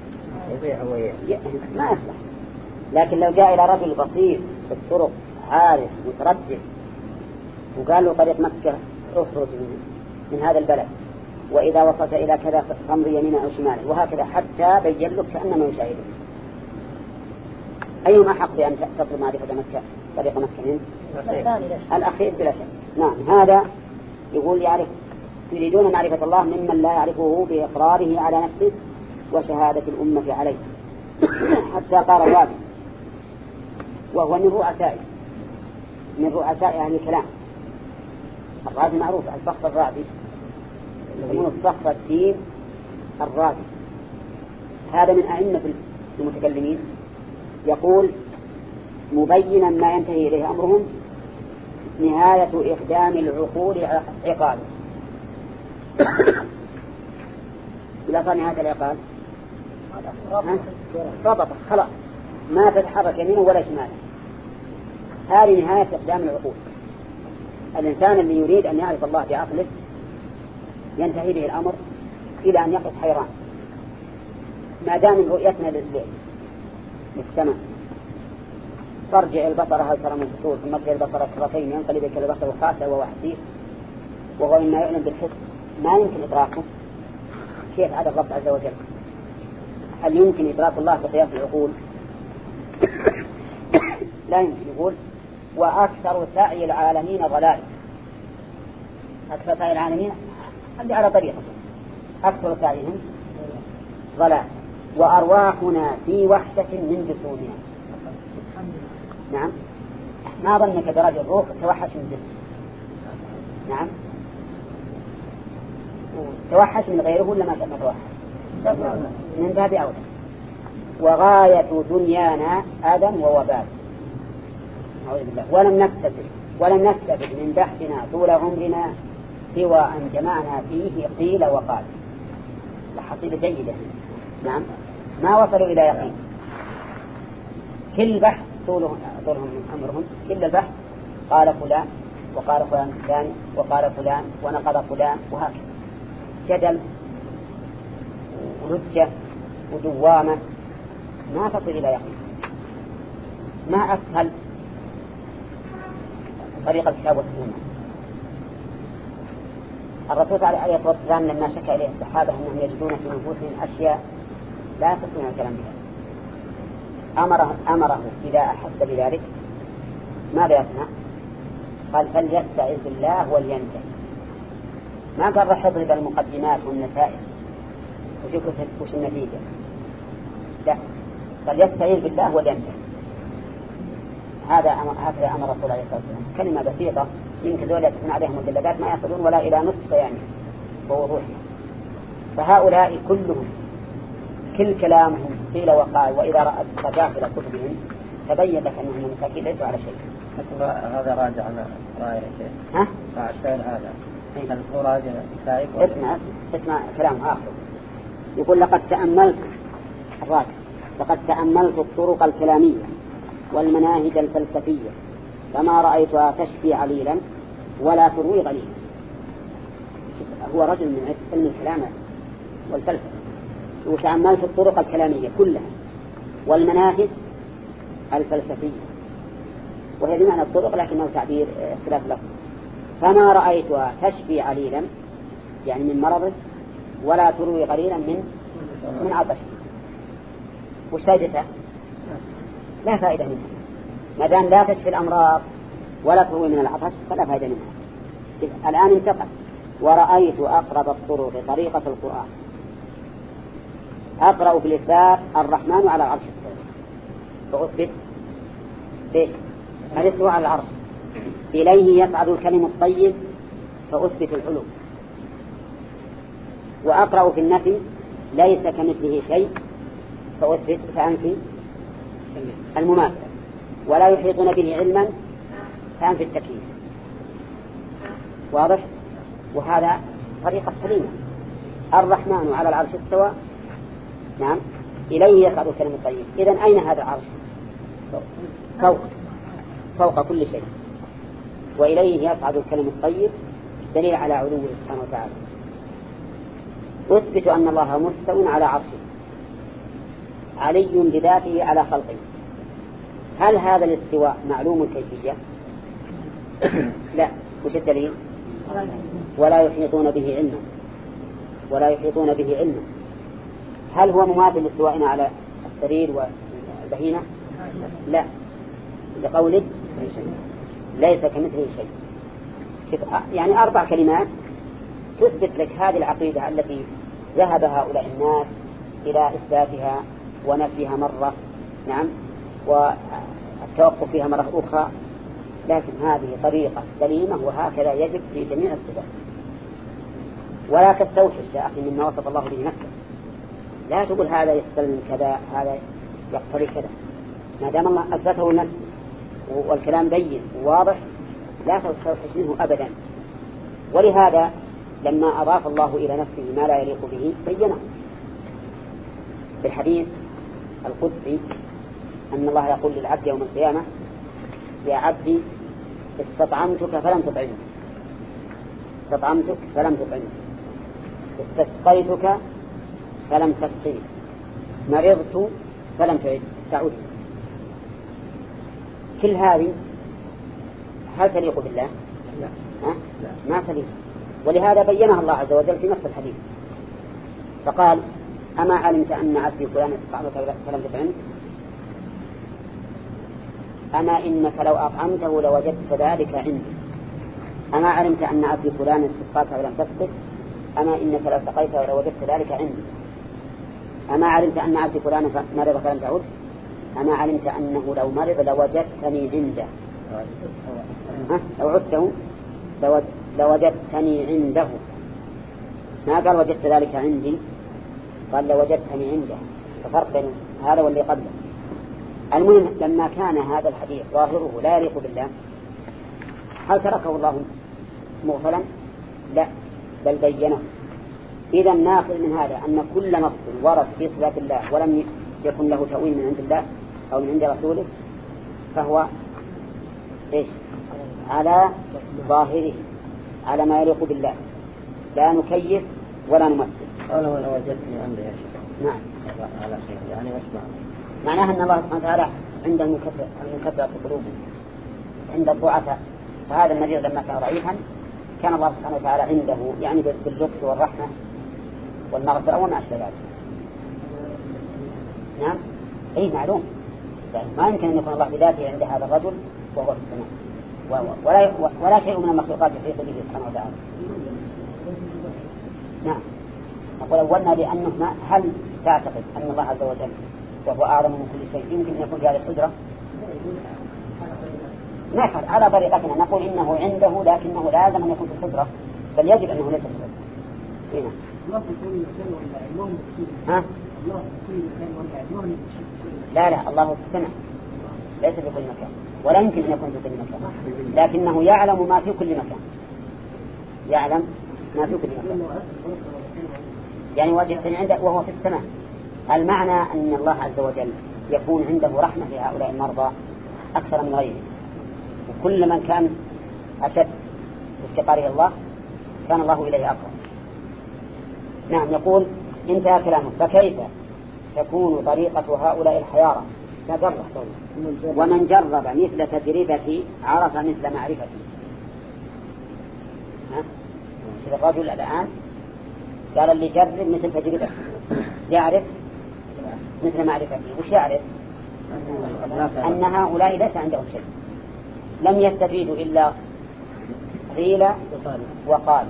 ما يصلح. لكن لو جاء إلى رجل بسيط في الطرق عارف متردد وقال له طريق مكة أخرج من هذا البلد وإذا وصلت إلى كذا فامر يمينا أو شمالا وهكذا حتى بين لك كأنما يشاهدك أيهما حق بأن تطلب معرفة مكة طريق مكة منه الأخير بلا شك. نعم هذا يقول يعرف يريدون معرفة الله ممن لا يعرفه بإقراره على نفسه وشهادة الأمة عليه. حتى قال الرابع وهو من رؤسائه من رؤساء أهل الكلام. الرابي معروف الفخر الرابي يسمونه الفخر الدين الرابي هذا من أئمة المتكلمين. يقول مبينا ما ينتهي إليه أمرهم نهاية إقدام العقول عقال إلى صار نهاية العقال ربط خلاص ما تتحرك يمينه ولا شماله. هذه نهاية إقدام العقول. الإنسان اللي يريد أن يعرف الله بعقله ينتهي به الأمر إلى أن يقف حيران. ما دام رؤيتنا للسماء. ترجع البصر هل ترى من فطور ثم ارجع البصر كرتين ينقلب إلى البصر خاسئ وهو حسيس وهو مما يعلم بالحس ما يمكن إدراكه. كيف هذا الرب عز وجل؟ هل يمكن إدراك الله بقياس العقول؟ لا يمكن يقول وأكثر سعي العالمين ضلال. أكثر سعي العالمين اللي على طريقة. أكثر سعيهم ضلال. وأرواحنا في وحشة من جسومنا. نعم. ما ظنك برجل روح توحش من جسم نعم. توحش من غيره ولا ما توحش؟ من باب أولى وغاية دنيانا آدم ووبال أعوذ بالله. ولم نكتسب ولم نستفد من بحثنا طول عمرنا سوى أن جمعنا فيه قيل وقال. حصيلة جيدة. نعم. ما وصلوا إلى يقين. كل بحث طولهم, طولهم أمرهم كل البحث قال فلان وقال فلان وقال فلان ونقض فلان وهكذا. جدل ورجة ودوامة ما تصل إلى يقين. ما أسهل طريق الكتاب والسنة. الرسول عليه الصلاة والسلام لما شكى إليه الصحابة أنهم يجدون في نفوسهم أشياء لا يستطيعون الكلام بها. أمره, أمره إذا أحس بذلك ماذا يصنع؟ قال فليستعذ بالله ولينتهي. ما قال راح يضرب المقدمات والنتائج. وشوف وش النتيجة لا. فليستعيذ بالله ولينتهي هذا هكذا أمر الرسول عليه الصلاة والسلام. كلمة بسيطة. يمكن ذولا تكون عليهم مجلدات ما يصلون ولا إلى نصف يعني ووضوح. فهؤلاء كلهم كل كلامهم قيل وقال وإذا رأت تداخل كتبهم تبين لك أنهم المساكين ليسوا على شيء. هذا راجع على رأي الشيخ. ها؟ الشيخ هذا. اسمع اسمع كلام آخر. يقول لقد تأملت الراجع لقد تأملت الطرق الكلامية والمناهج الفلسفية فما رأيتها تشفي عليلا ولا تروي غليلا هو رجل من علم الكلام والفلسفة. وتأملت الطرق الكلامية كلها والمناهج الفلسفية. وهي بمعنى الطرق لكنه تعبير اختلاف لفظ. فما رأيتها تشفي عليلا يعني من مرضه ولا تروي قليلا من من عطشه وش؟ لا فائدة منها. ما دام لا تشفي الأمراض ولا تروي من العطش فلا فائدة منها. الآن انتقل. ورأيت أقرب الطرق طريقة القرآن. أقرأ في الإثبات الرحمن على العرش. فأثبت ليش؟ الاستواء على العرش. إليه يصعد الكلم الطيب فأثبت العلو وأقرأ في النفي ليس كمثله شيء فأثبت فأنفي. المماثل ولا يحيطون به علما فأنفي التكليف واضح؟ وهذا طريقة سليمة. الرحمن على العرش استوى. نعم. إليه يصعد الكلم الطيب. إذا أين هذا العرش؟ فوق. فوق كل شيء. وإليه يصعد الكلم الطيب. دليل على علوه سبحانه وتعالى. أثبت أن الله مستو على عرشه. علي بذاته على خلقه. هل هذا الاستواء معلوم الكيفية؟ لا. وش الدليل؟ ولا يحيطون به علما. ولا يحيطون به علما. هل هو مماثل لاستوائنا على السرير والبهيمة؟ لا. لقوله ليس كمثله شيء. يعني أربع كلمات تثبت لك هذه العقيدة التي ذهب هؤلاء الناس إلى إثباتها ونفيها مرة نعم والتوقف فيها مرة أخرى. لكن هذه طريقة سليمة وهكذا يجب في جميع الصفات. ولا تستوحش يا أخي مما وصف الله به نفسه. لا تقول هذا يستلم كذا هذا يقتضي كذا. ما دام الله أثبته نفسه والكلام بين وواضح لا تستوحش منه أبدا. ولهذا لما أضاف الله إلى نفسه ما لا يليق به بينه. في الحديث القدسي أن الله يقول للعبد يوم القيامة يا عبدي استطعمتك فلم تطعمني. استطعمتك فلم تطعمني. استسقيتك فلم تسقني مرضت فلم تعد. تعود. كل هذه هل تليق بالله؟ لا. لا. ما تليق. ولهذا بينها الله عز وجل في نفس الحديث. فقال أما علمت أن عبدي فلان استطعمك فلم تطعمه؟ أما إنك لو أطعمته لوجدت ذلك عندي. أما علمت أن عبدي فلان استسقاك فلم تسقط؟ أما إنك لو سقيته لوجدت ذلك عندي. أما علمت أن عبدي فلان مرض فلم تعد؟ أما علمت أنه لو مرض لوجدتني عنده؟ لو عدته لوجدتني عنده. ما قال وجدت ذلك عندي؟ قال لوجدتني عنده. ففرق بين هذا واللي قبله. المهم لما كان هذا الحديث ظاهره لا يليق بالله هل تركه الله مغفلا؟ لا بل بينه. إذا ناخذ من هذا أن كل نص ورد في صفات الله ولم يكن له تأويل من عند الله أو من عند رسوله فهو إيش؟ على ظاهره. على ما يليق بالله. لا نكيف ولا نمثل. قوله لو وجدتني عنده يا شيخ. نعم. على خير يعني وش معناه أن الله سبحانه وتعالى عند المكفر في قلوبهم عند الضعفاء. فهذا المريض لما كان ضعيفا كان الله سبحانه وتعالى عنده يعني باللطف والرحمة والمغفرة وما أشبه ذلك. نعم. أي معلوم. يعني ما يمكن أن يكون الله بذاته عند هذا الرجل وهو في السماء. ولا ولا شيء من المخلوقات يحيط به سبحانه وتعالى. نعم. نقول أولنا لأنه ما هل تعتقد أن الله عز وجل وهو أعلم من كل شيء؟ يمكن أن يكون في هذه القدرة. نفعل على طريقتنا نقول إنه عنده لكنه لازم أن يكون في القدرة بل يجب أنه ليس في القدرة هنا ها؟ لا لا؟ الله في السماء ليس في كل مكان. ولا يمكن أن يكون في كل مكان. لكنه يعلم ما في كل مكان. يعلم ما في كل مكان. يعني وجهة عنده وهو في السماء. المعنى أن الله عز وجل يكون عنده رحمة لهؤلاء المرضى أكثر من غيرهم وكل من كان أشد افتقاره الله كان الله إليه أقرب نعم يقول انتهى كلامه فكيف تكون طريقة هؤلاء الحيارى تجرب ومن جرب مثل تجربتي عرف مثل معرفتي إذا الرجل الآن قال اللي جرب مثل تجربتي يعرف مثل معرفتي وش يعرف؟ أن هؤلاء ليس عندهم شيء. لم يستفيدوا إلا قيل وقال.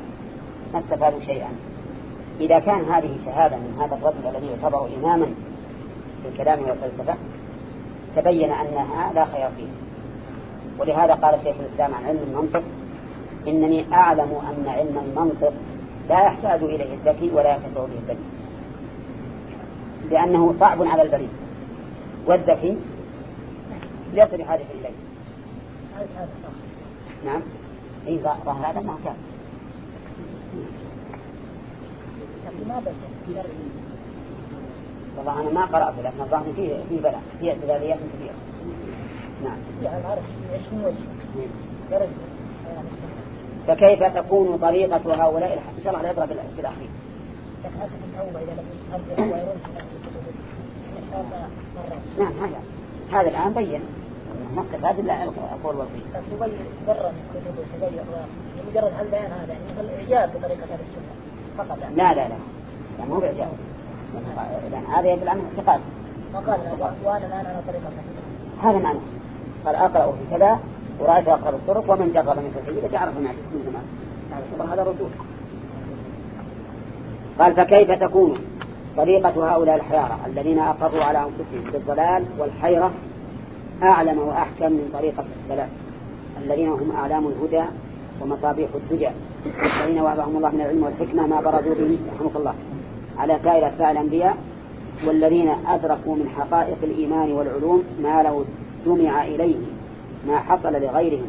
ما استفادوا شيئا. إذا كان هذه شهادة من هذا الرجل الذي يعتبر إماما في الكلام والفلسفة تبين أنها لا خير فيه. ولهذا قال شيخ الإسلام عن علم المنطق إنني أعلم أن علم المنطق لا يحتاج إليه الذكي ولا ينتفع به الذكي. لأنه صعب على البريد. والذكي ليس بحاجة إليه نعم. إي ظاهر. هذا ما كان. والله أنا ما قرأته لكن الظاهر فيه فيه بلاء فيه اعتداليات كثيرة نعم. يعني عارف 20 وجه فكيف تكون طريقة هؤلاء إن شاء الله لا يضرب في الأخير نعم هذا هذا الآن بين. ما استفاد إلا القول والقيل تبين برا تبين مجرد البيان هذا؟ يعني الإعجاب بطريقة هذه السنة. فقط. لا لا لا. يعني مو بإعجاب. هذا يدل عنه اعتقاد ما قال وأنا الآن على طريقة هذا معنى. قال أقرأ في كذا ورأيت أقرأ الطرق ومن جرب من الحجة عرف ما من زمان هذا ردود قال فكيف تكون طريقة هؤلاء الحيارى الذين أقروا على أنفسهم بالضلال والحيرة أعلم وأحكم من طريقة السلف الذين هم أعلام الهدى ومصابيح الدجى. الذين وهبهم الله من العلم والحكمة ما برزوا به رحمه الله. على سائر أتباع الأنبياء والذين أدركوا من حقائق الإيمان والعلوم ما لو جمع إليه ما حصل لغيرهم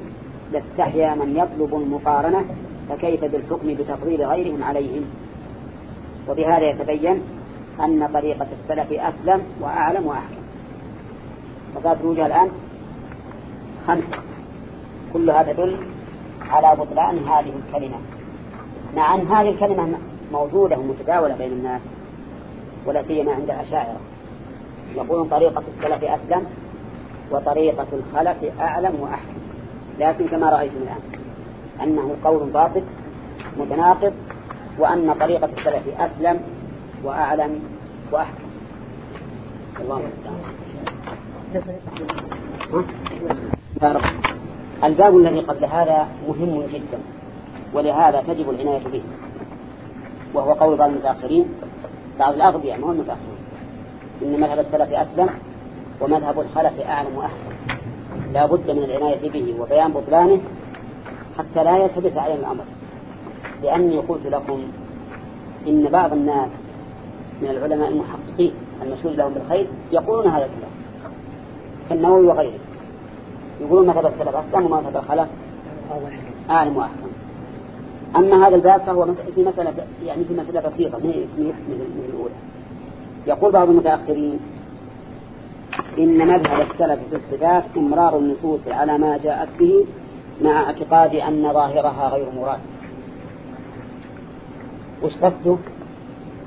لاستحيا من يطلب المقارنة فكيف بالحكم بتفضيل غيرهم عليهم؟ وبهذا يتبين أن طريقة السلف أسلم وأعلم وأحكم. وقالت الوجه الآن خمسة. كلها تدل على بطلان هذه الكلمة. مع أن هذه الكلمة موجودة ومتداولة بين الناس ولا سيما عند الأشاعرة يقولون طريقة السلف أسلم وطريقة الخلف أعلم وأحكم. لكن كما رأيتم الآن أنه قول باطل متناقض وأن طريقة السلف أسلم وأعلم وأحكم. الله الباب الذي قبل هذا مهم جدا ولهذا تجب العناية به. وهو قول بعض المتأخرين بعض الأغبياء ما هو المتأخرين إن مذهب السلف أسلم ومذهب الخلف أعلم وأحسن. لا بد من العناية به وبيان بطلانه حتى لا يلتبس علينا الأمر. لأني قلت لكم إن بعض الناس من العلماء المحققين المشهور لهم بالخير يقولون هذا الكلام كالنووي وغيره. يقولون مذهب السلف أحسن ومذهب الخلف أعلم وأحسن. أما هذا الباب فهو في مسألة يعني في مسألة بسيطة من الأولى. يقول بعض المتأخرين إن مذهب السلف في الصفات إمرار النصوص على ما جاءت به مع اعتقاد أن ظاهرها غير مراد. وش قصده؟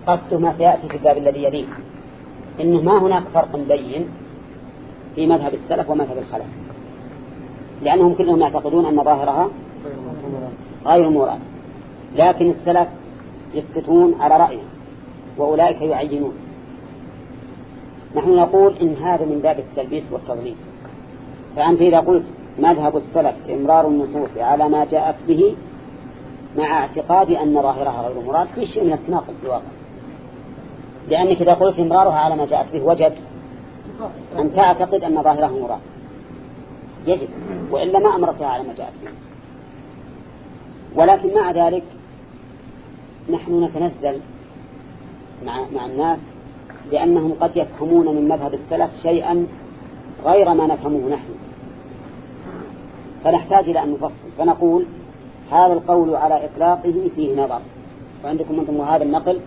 قصده ما سيأتي في الباب الذي يليه. إنه ما هناك فرق بين في مذهب السلف ومذهب الخلف لأنهم كلهم يعتقدون أن ظاهرها غير مراد. لكن السلف يسكتون على رأيه وأولئك يعينون. نحن نقول إن هذا من باب التلبيس والتضليل. فأنت إذا قلت مذهب السلف إمرار النصوص على ما جاءت به مع اعتقاد أن ظاهرها غير مراد في شيء من التناقض في الواقع. لأنك إذا قلت إمرارها على ما جاءت به وجد أن تعتقد أن ظاهره مراد. يجب وإلا ما أمرتها على ما جاءت به. ولكن مع ذلك نحن نتنزل مع, مع الناس لأنهم قد يفهمون من مذهب السلف شيئا غير ما نفهمه نحن. فنحتاج إلى أن نفصل. فنقول هذا القول على إطلاقه فيه نظر. وعندكم أنتم هذا النقل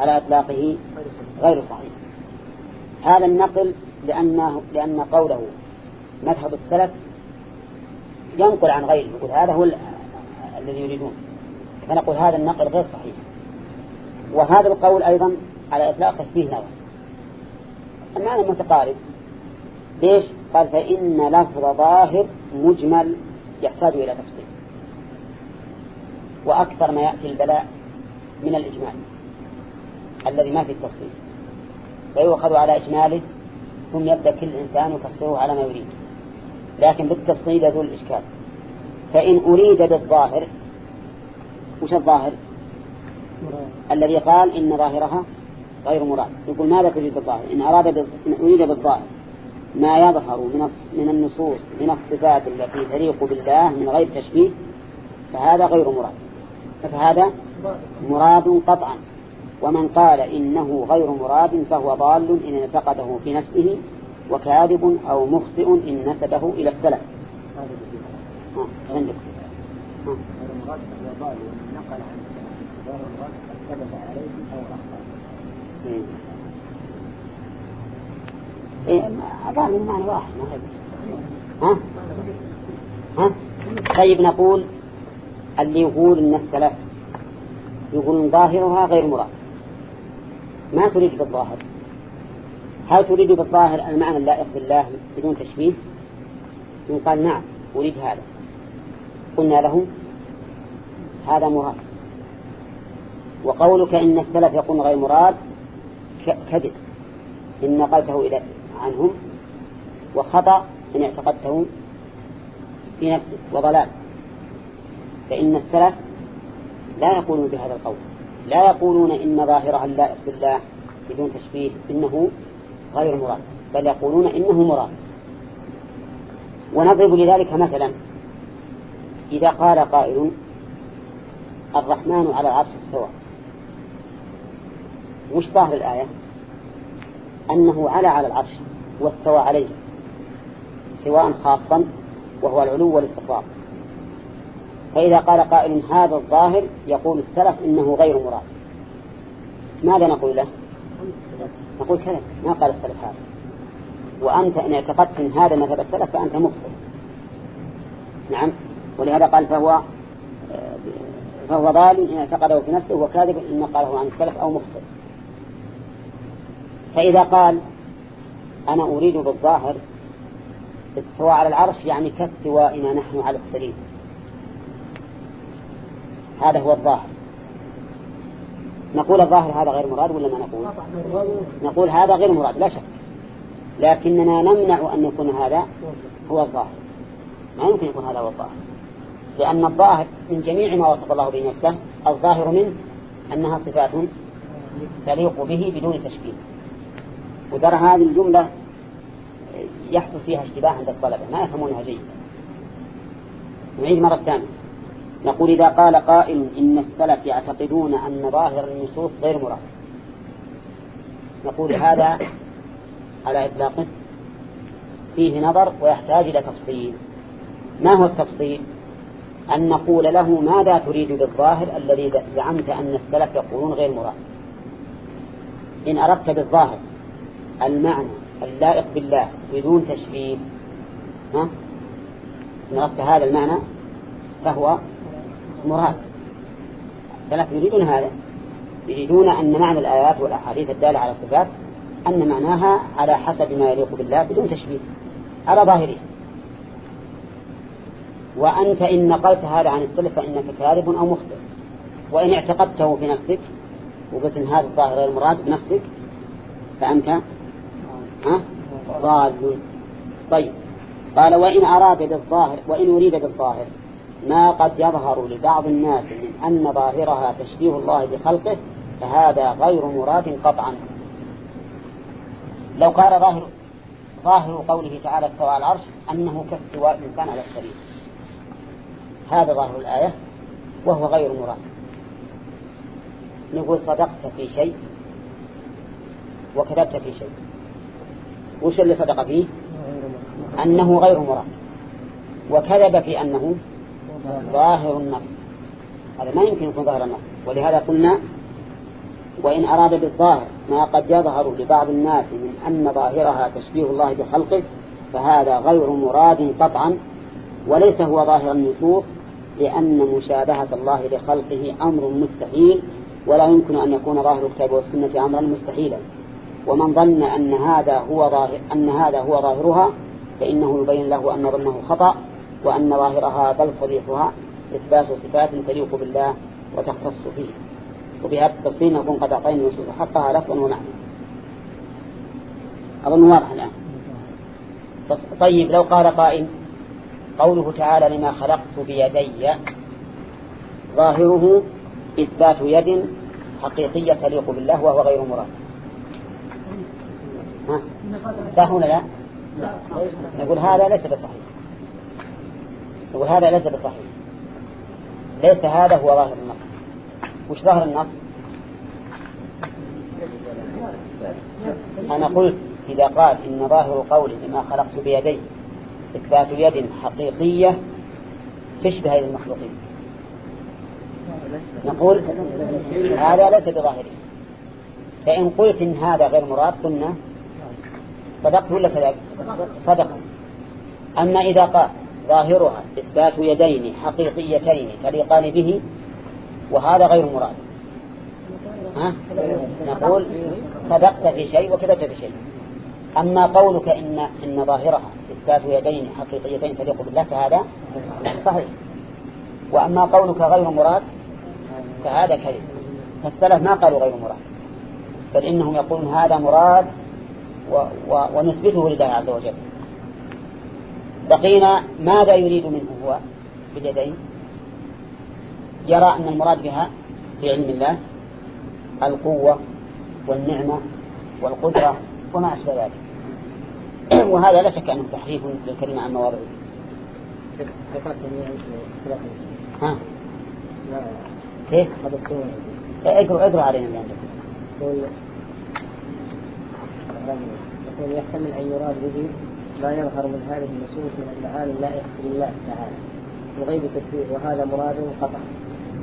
على إطلاقه غير صحيح. هذا النقل لأنه لأن قوله مذهب السلف ينقل عن غيره. يقول هذا هو الذي يريدون. فنقول هذا النقل غير صحيح. وهذا القول أيضا على إطلاقه فيه نظر المعنى متقارب ليش؟ قال فإن لفظ ظاهر مجمل يحتاج إلى تفصيل. وأكثر ما يأتي البلاء من الإجمال الذي ما في التفصيل. فيؤخذ على إجماله ثم يبدأ كل إنسان يفسره على ما يريد. لكن بالتفصيل يزول الإشكال. فإن أريد بالظاهر وش الظاهر؟ الذي قال إن ظاهرها غير مراد. يقول ماذا تريد بالظاهر؟ إن أراد إن أريد بالظاهر ما يظهر من من النصوص من الصفات التي تليق بالله من غير تشبيه فهذا غير مراد. فهذا مراد قطعا. ومن قال إنه غير مراد فهو ضال إن اعتقده في نفسه وكاذب أو مخطئ إن نسبه إلى السلف. عندك ثبت عليه أو أخطأ. إيه. المعنى واحد ما ها؟ ها؟ طيب نقول اللي يقول إن السلف يقولون ظاهرها غير مراد. ما تريد بالظاهر؟ هل تريد بالظاهر المعنى اللائق بالله بدون تشبيه؟ قال نعم أريد هذا. قلنا له هذا مراد. وقولك إن السلف يقول غير مراد كذب. إن نقلته إلى عنهم وخطأ إن اعتقدته في نفسك وضلال. فإن السلف لا يقولون بهذا القول. لا يقولون إن ظاهرها اللائق بالله بدون تشبيه إنه غير مراد بل يقولون إنه مراد. ونضرب لذلك مثلا إذا قال قائل الرحمن على العرش استوى. وش ظاهر الآية؟ أنه على على العرش واستوى عليه سواء خاصا وهو العلو والإستقرار. فإذا قال قائل هذا الظاهر يقول السلف إنه غير مراد. ماذا نقول له؟ نقول كذا ما قال السلف هذا. وأنت إن اعتقدت إن هذا مذهب السلف فأنت مخطئ. نعم ولهذا قال فهو فهو ضال إن اعتقده في نفسه وكاذب إن قاله عن السلف أو مخطئ. فإذا قال أنا أريد بالظاهر استواء على العرش يعني كاستوائنا نحن على السرير هذا هو الظاهر. نقول الظاهر هذا غير مراد ولا ما نقول؟ نقول هذا غير مراد لا شك. لكننا نمنع أن يكون هذا هو الظاهر. ما يمكن يكون هذا هو الظاهر. لأن الظاهر من جميع ما وصف الله به نفسه الظاهر منه أنها صفات تليق به بدون تشكيل. وترى هذه الجملة يحدث فيها اشتباه عند الطلبة ما يفهمونها جيدا نعيد مرة ثانية. نقول إذا قال قائل إن السلف يعتقدون أن ظاهر النصوص غير مراد. نقول هذا على إطلاقه فيه نظر ويحتاج إلى تفصيل. ما هو التفصيل؟ أن نقول له ماذا تريد بالظاهر الذي زعمت أن السلف يقولون غير مراد. إن أردت بالظاهر المعنى اللائق بالله بدون تشبيه. ها؟ إن أردت هذا المعنى فهو مراد. السلف يريدون هذا يريدون أن معنى الآيات والأحاديث الدالة على الصفات أن معناها على حسب ما يليق بالله بدون تشبيه على ظاهره. وأنت إن نقلت هذا عن السلف فإنك كاذب أو مخطئ. وإن اعتقدته في نفسك وقلت إن هذا الظاهر غير مراد بنفسك فأنت ها؟ ضال طيب. قال وإن أراد بالظاهر وإن أريد بالظاهر ما قد يظهر لبعض الناس من أن ظاهرها تشبيه الله بخلقه فهذا غير مراد قطعا. لو قال ظاهر ظاهر قوله تعالى استوى على العرش أنه كاستواء الإنسان على السرير هذا ظاهر الآية وهو غير مراد. نقول صدقت في شيء وكذبت في شيء. وش اللي صدق فيه؟ أنه غير مراد. وكذب في أنه ظاهر النص هذا ما يمكن يكون ظاهر النص ولهذا قلنا وإن أراد بالظاهر ما قد يظهر لبعض الناس من أن ظاهرها تشبيه الله بخلقه فهذا غير مراد قطعا وليس هو ظاهر النصوص لأن مشابهة الله لخلقه أمر مستحيل ولا يمكن أن يكون ظاهر الكتاب والسنة أمرا مستحيلا. ومن ظن أن هذا هو ظاهر أن هذا هو ظاهرها فإنه يبين له أن ظنه خطأ وأن ظاهرها بل صريحها إثبات صفات تليق بالله وتختص فيه. وبهذا التفصيل نكون قد أعطينا النصوص حقها لفظا ومعنى أظن واضح الآن. طيب لو قال قائل قوله تعالى لما خلقت بيدي ظاهره إثبات يد حقيقية تليق بالله وهو غير مراد. صح ولا لا نقول هذا ليس بصحيح. نقول هذا ليس بصحيح. ليس هذا هو ظاهر النص. وش ظاهر النص؟ أنا قلت إذا قال إن ظاهر قولي لما خلقت بيدي إثبات يد حقيقية تشبه هذه المخلوقين. نقول هذا ليس بظاهره. فإن قلت إن هذا غير مراد قلنا صدقت ولا كذب صدق أما إذا قال ظاهرها إثبات يدين حقيقيتين تليقان به وهذا غير مراد. ها؟ نقول صدقت في شيء وكذبت في شيء. أما قولك إن, إن ظاهرها إثبات يدين حقيقيتين تليق بالله فهذا صحيح. وأما قولك غير مراد فهذا كذب. فالسلف ما قالوا غير مراد بل إنهم يقولون هذا مراد ونثبته لله عز وجل. بقينا ماذا يريد منه هو باليدين؟ يرى أن المراد بها في علم الله القوة والنعمة والقدرة وما أشبه ذلك. وهذا لا شك أنه تحريف للكلمة عن مواضعه. ها؟ كيف؟ اقرأ اقرأ علينا اللي يقول يحتمل أن يراد به ما يظهر من هذه النصوص من المعاني اللائقة بالله تعالى. من غير تشبيه وهذا مراد قطع.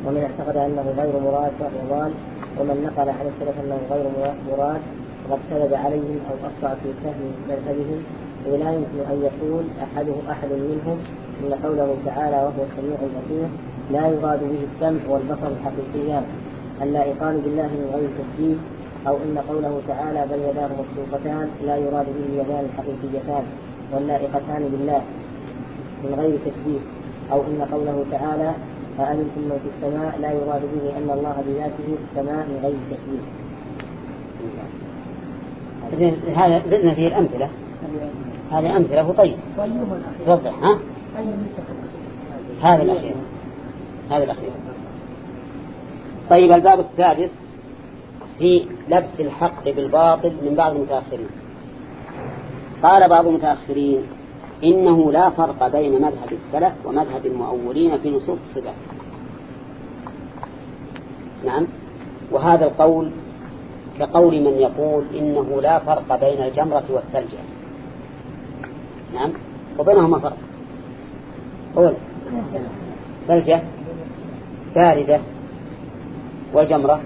ومن اعتقد أنه غير مراد فهو ضال. ومن نقل عن السلف أنه غير مراد وقد كذب عليهم أو أخطأ في فهم مذهبهم. ولا يمكن أن يقول أحده أحد منهم إن قوله تعالى وهو السميع البصير لا يراد به السمع والبصر الحقيقيان. اللائقان بالله من غير تشبيه أو إن قوله تعالى بل يداه مخلوقتان لا يراد به اليدان الحقيقيتان واللائقتان بالله من غير تشبيه. أو إن قوله تعالى أأمنتم من في السماء لا يراد به أن الله بذاته في السماء من غير تشبيه. هذا زدنا فيه الأمثلة. هذه أمثلة طيب توضح ها؟ هذا الأخير. هذا الأخير. طيب الباب السادس. في لبس الحق بالباطل من بعض المتأخرين. قال بعض المتأخرين إنه لا فرق بين مذهب السلف ومذهب المؤولين في نصوص الصفات نعم. وهذا القول كقول من يقول إنه لا فرق بين الجمرة والثلجة. نعم. وبينهما فرق. قول ثلجة باردة والجمرة.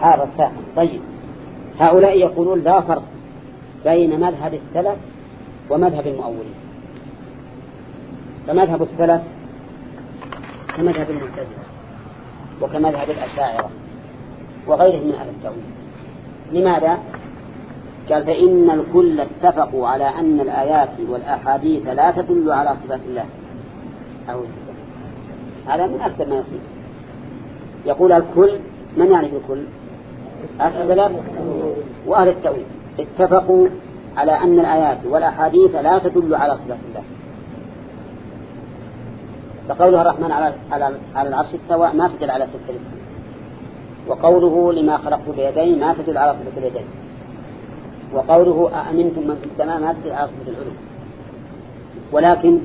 حارة ساخن طيب. هؤلاء يقولون لا فرق بين مذهب السلف ومذهب المؤولين. فمذهب السلف كمذهب المعتزلة وكمذهب الأشاعرة وغيرهم من أهل التأويل. لماذا؟ قال فإن الكل اتفقوا على أن الآيات والأحاديث لا تدل على صفات الله. أو هذا من أكثر ما يصير. يقول الكل من يعني في الكل السلف وأهل التأويل. اتفقوا على أن الآيات والأحاديث لا تدل على صفات الله. فقوله الرحمن على على على العرش استوى ما تدل على صفة الاسم وقوله لما خلقت بيدين ما تدل على صفة اليدين. وقوله أأمنتم من في السماء ما تدل على صفة العلو. ولكن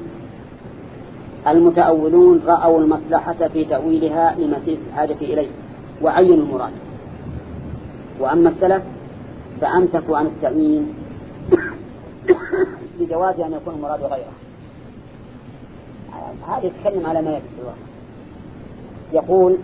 المتأولون رأوا المصلحة في تأويلها لمسيس الحاجة إليه. وعينوا المراد. وأما السلف فأمسكوا عن التأويل بجواز أن يكون المراد غيره. هذا يتكلم على ما يكفي. الواقع يقول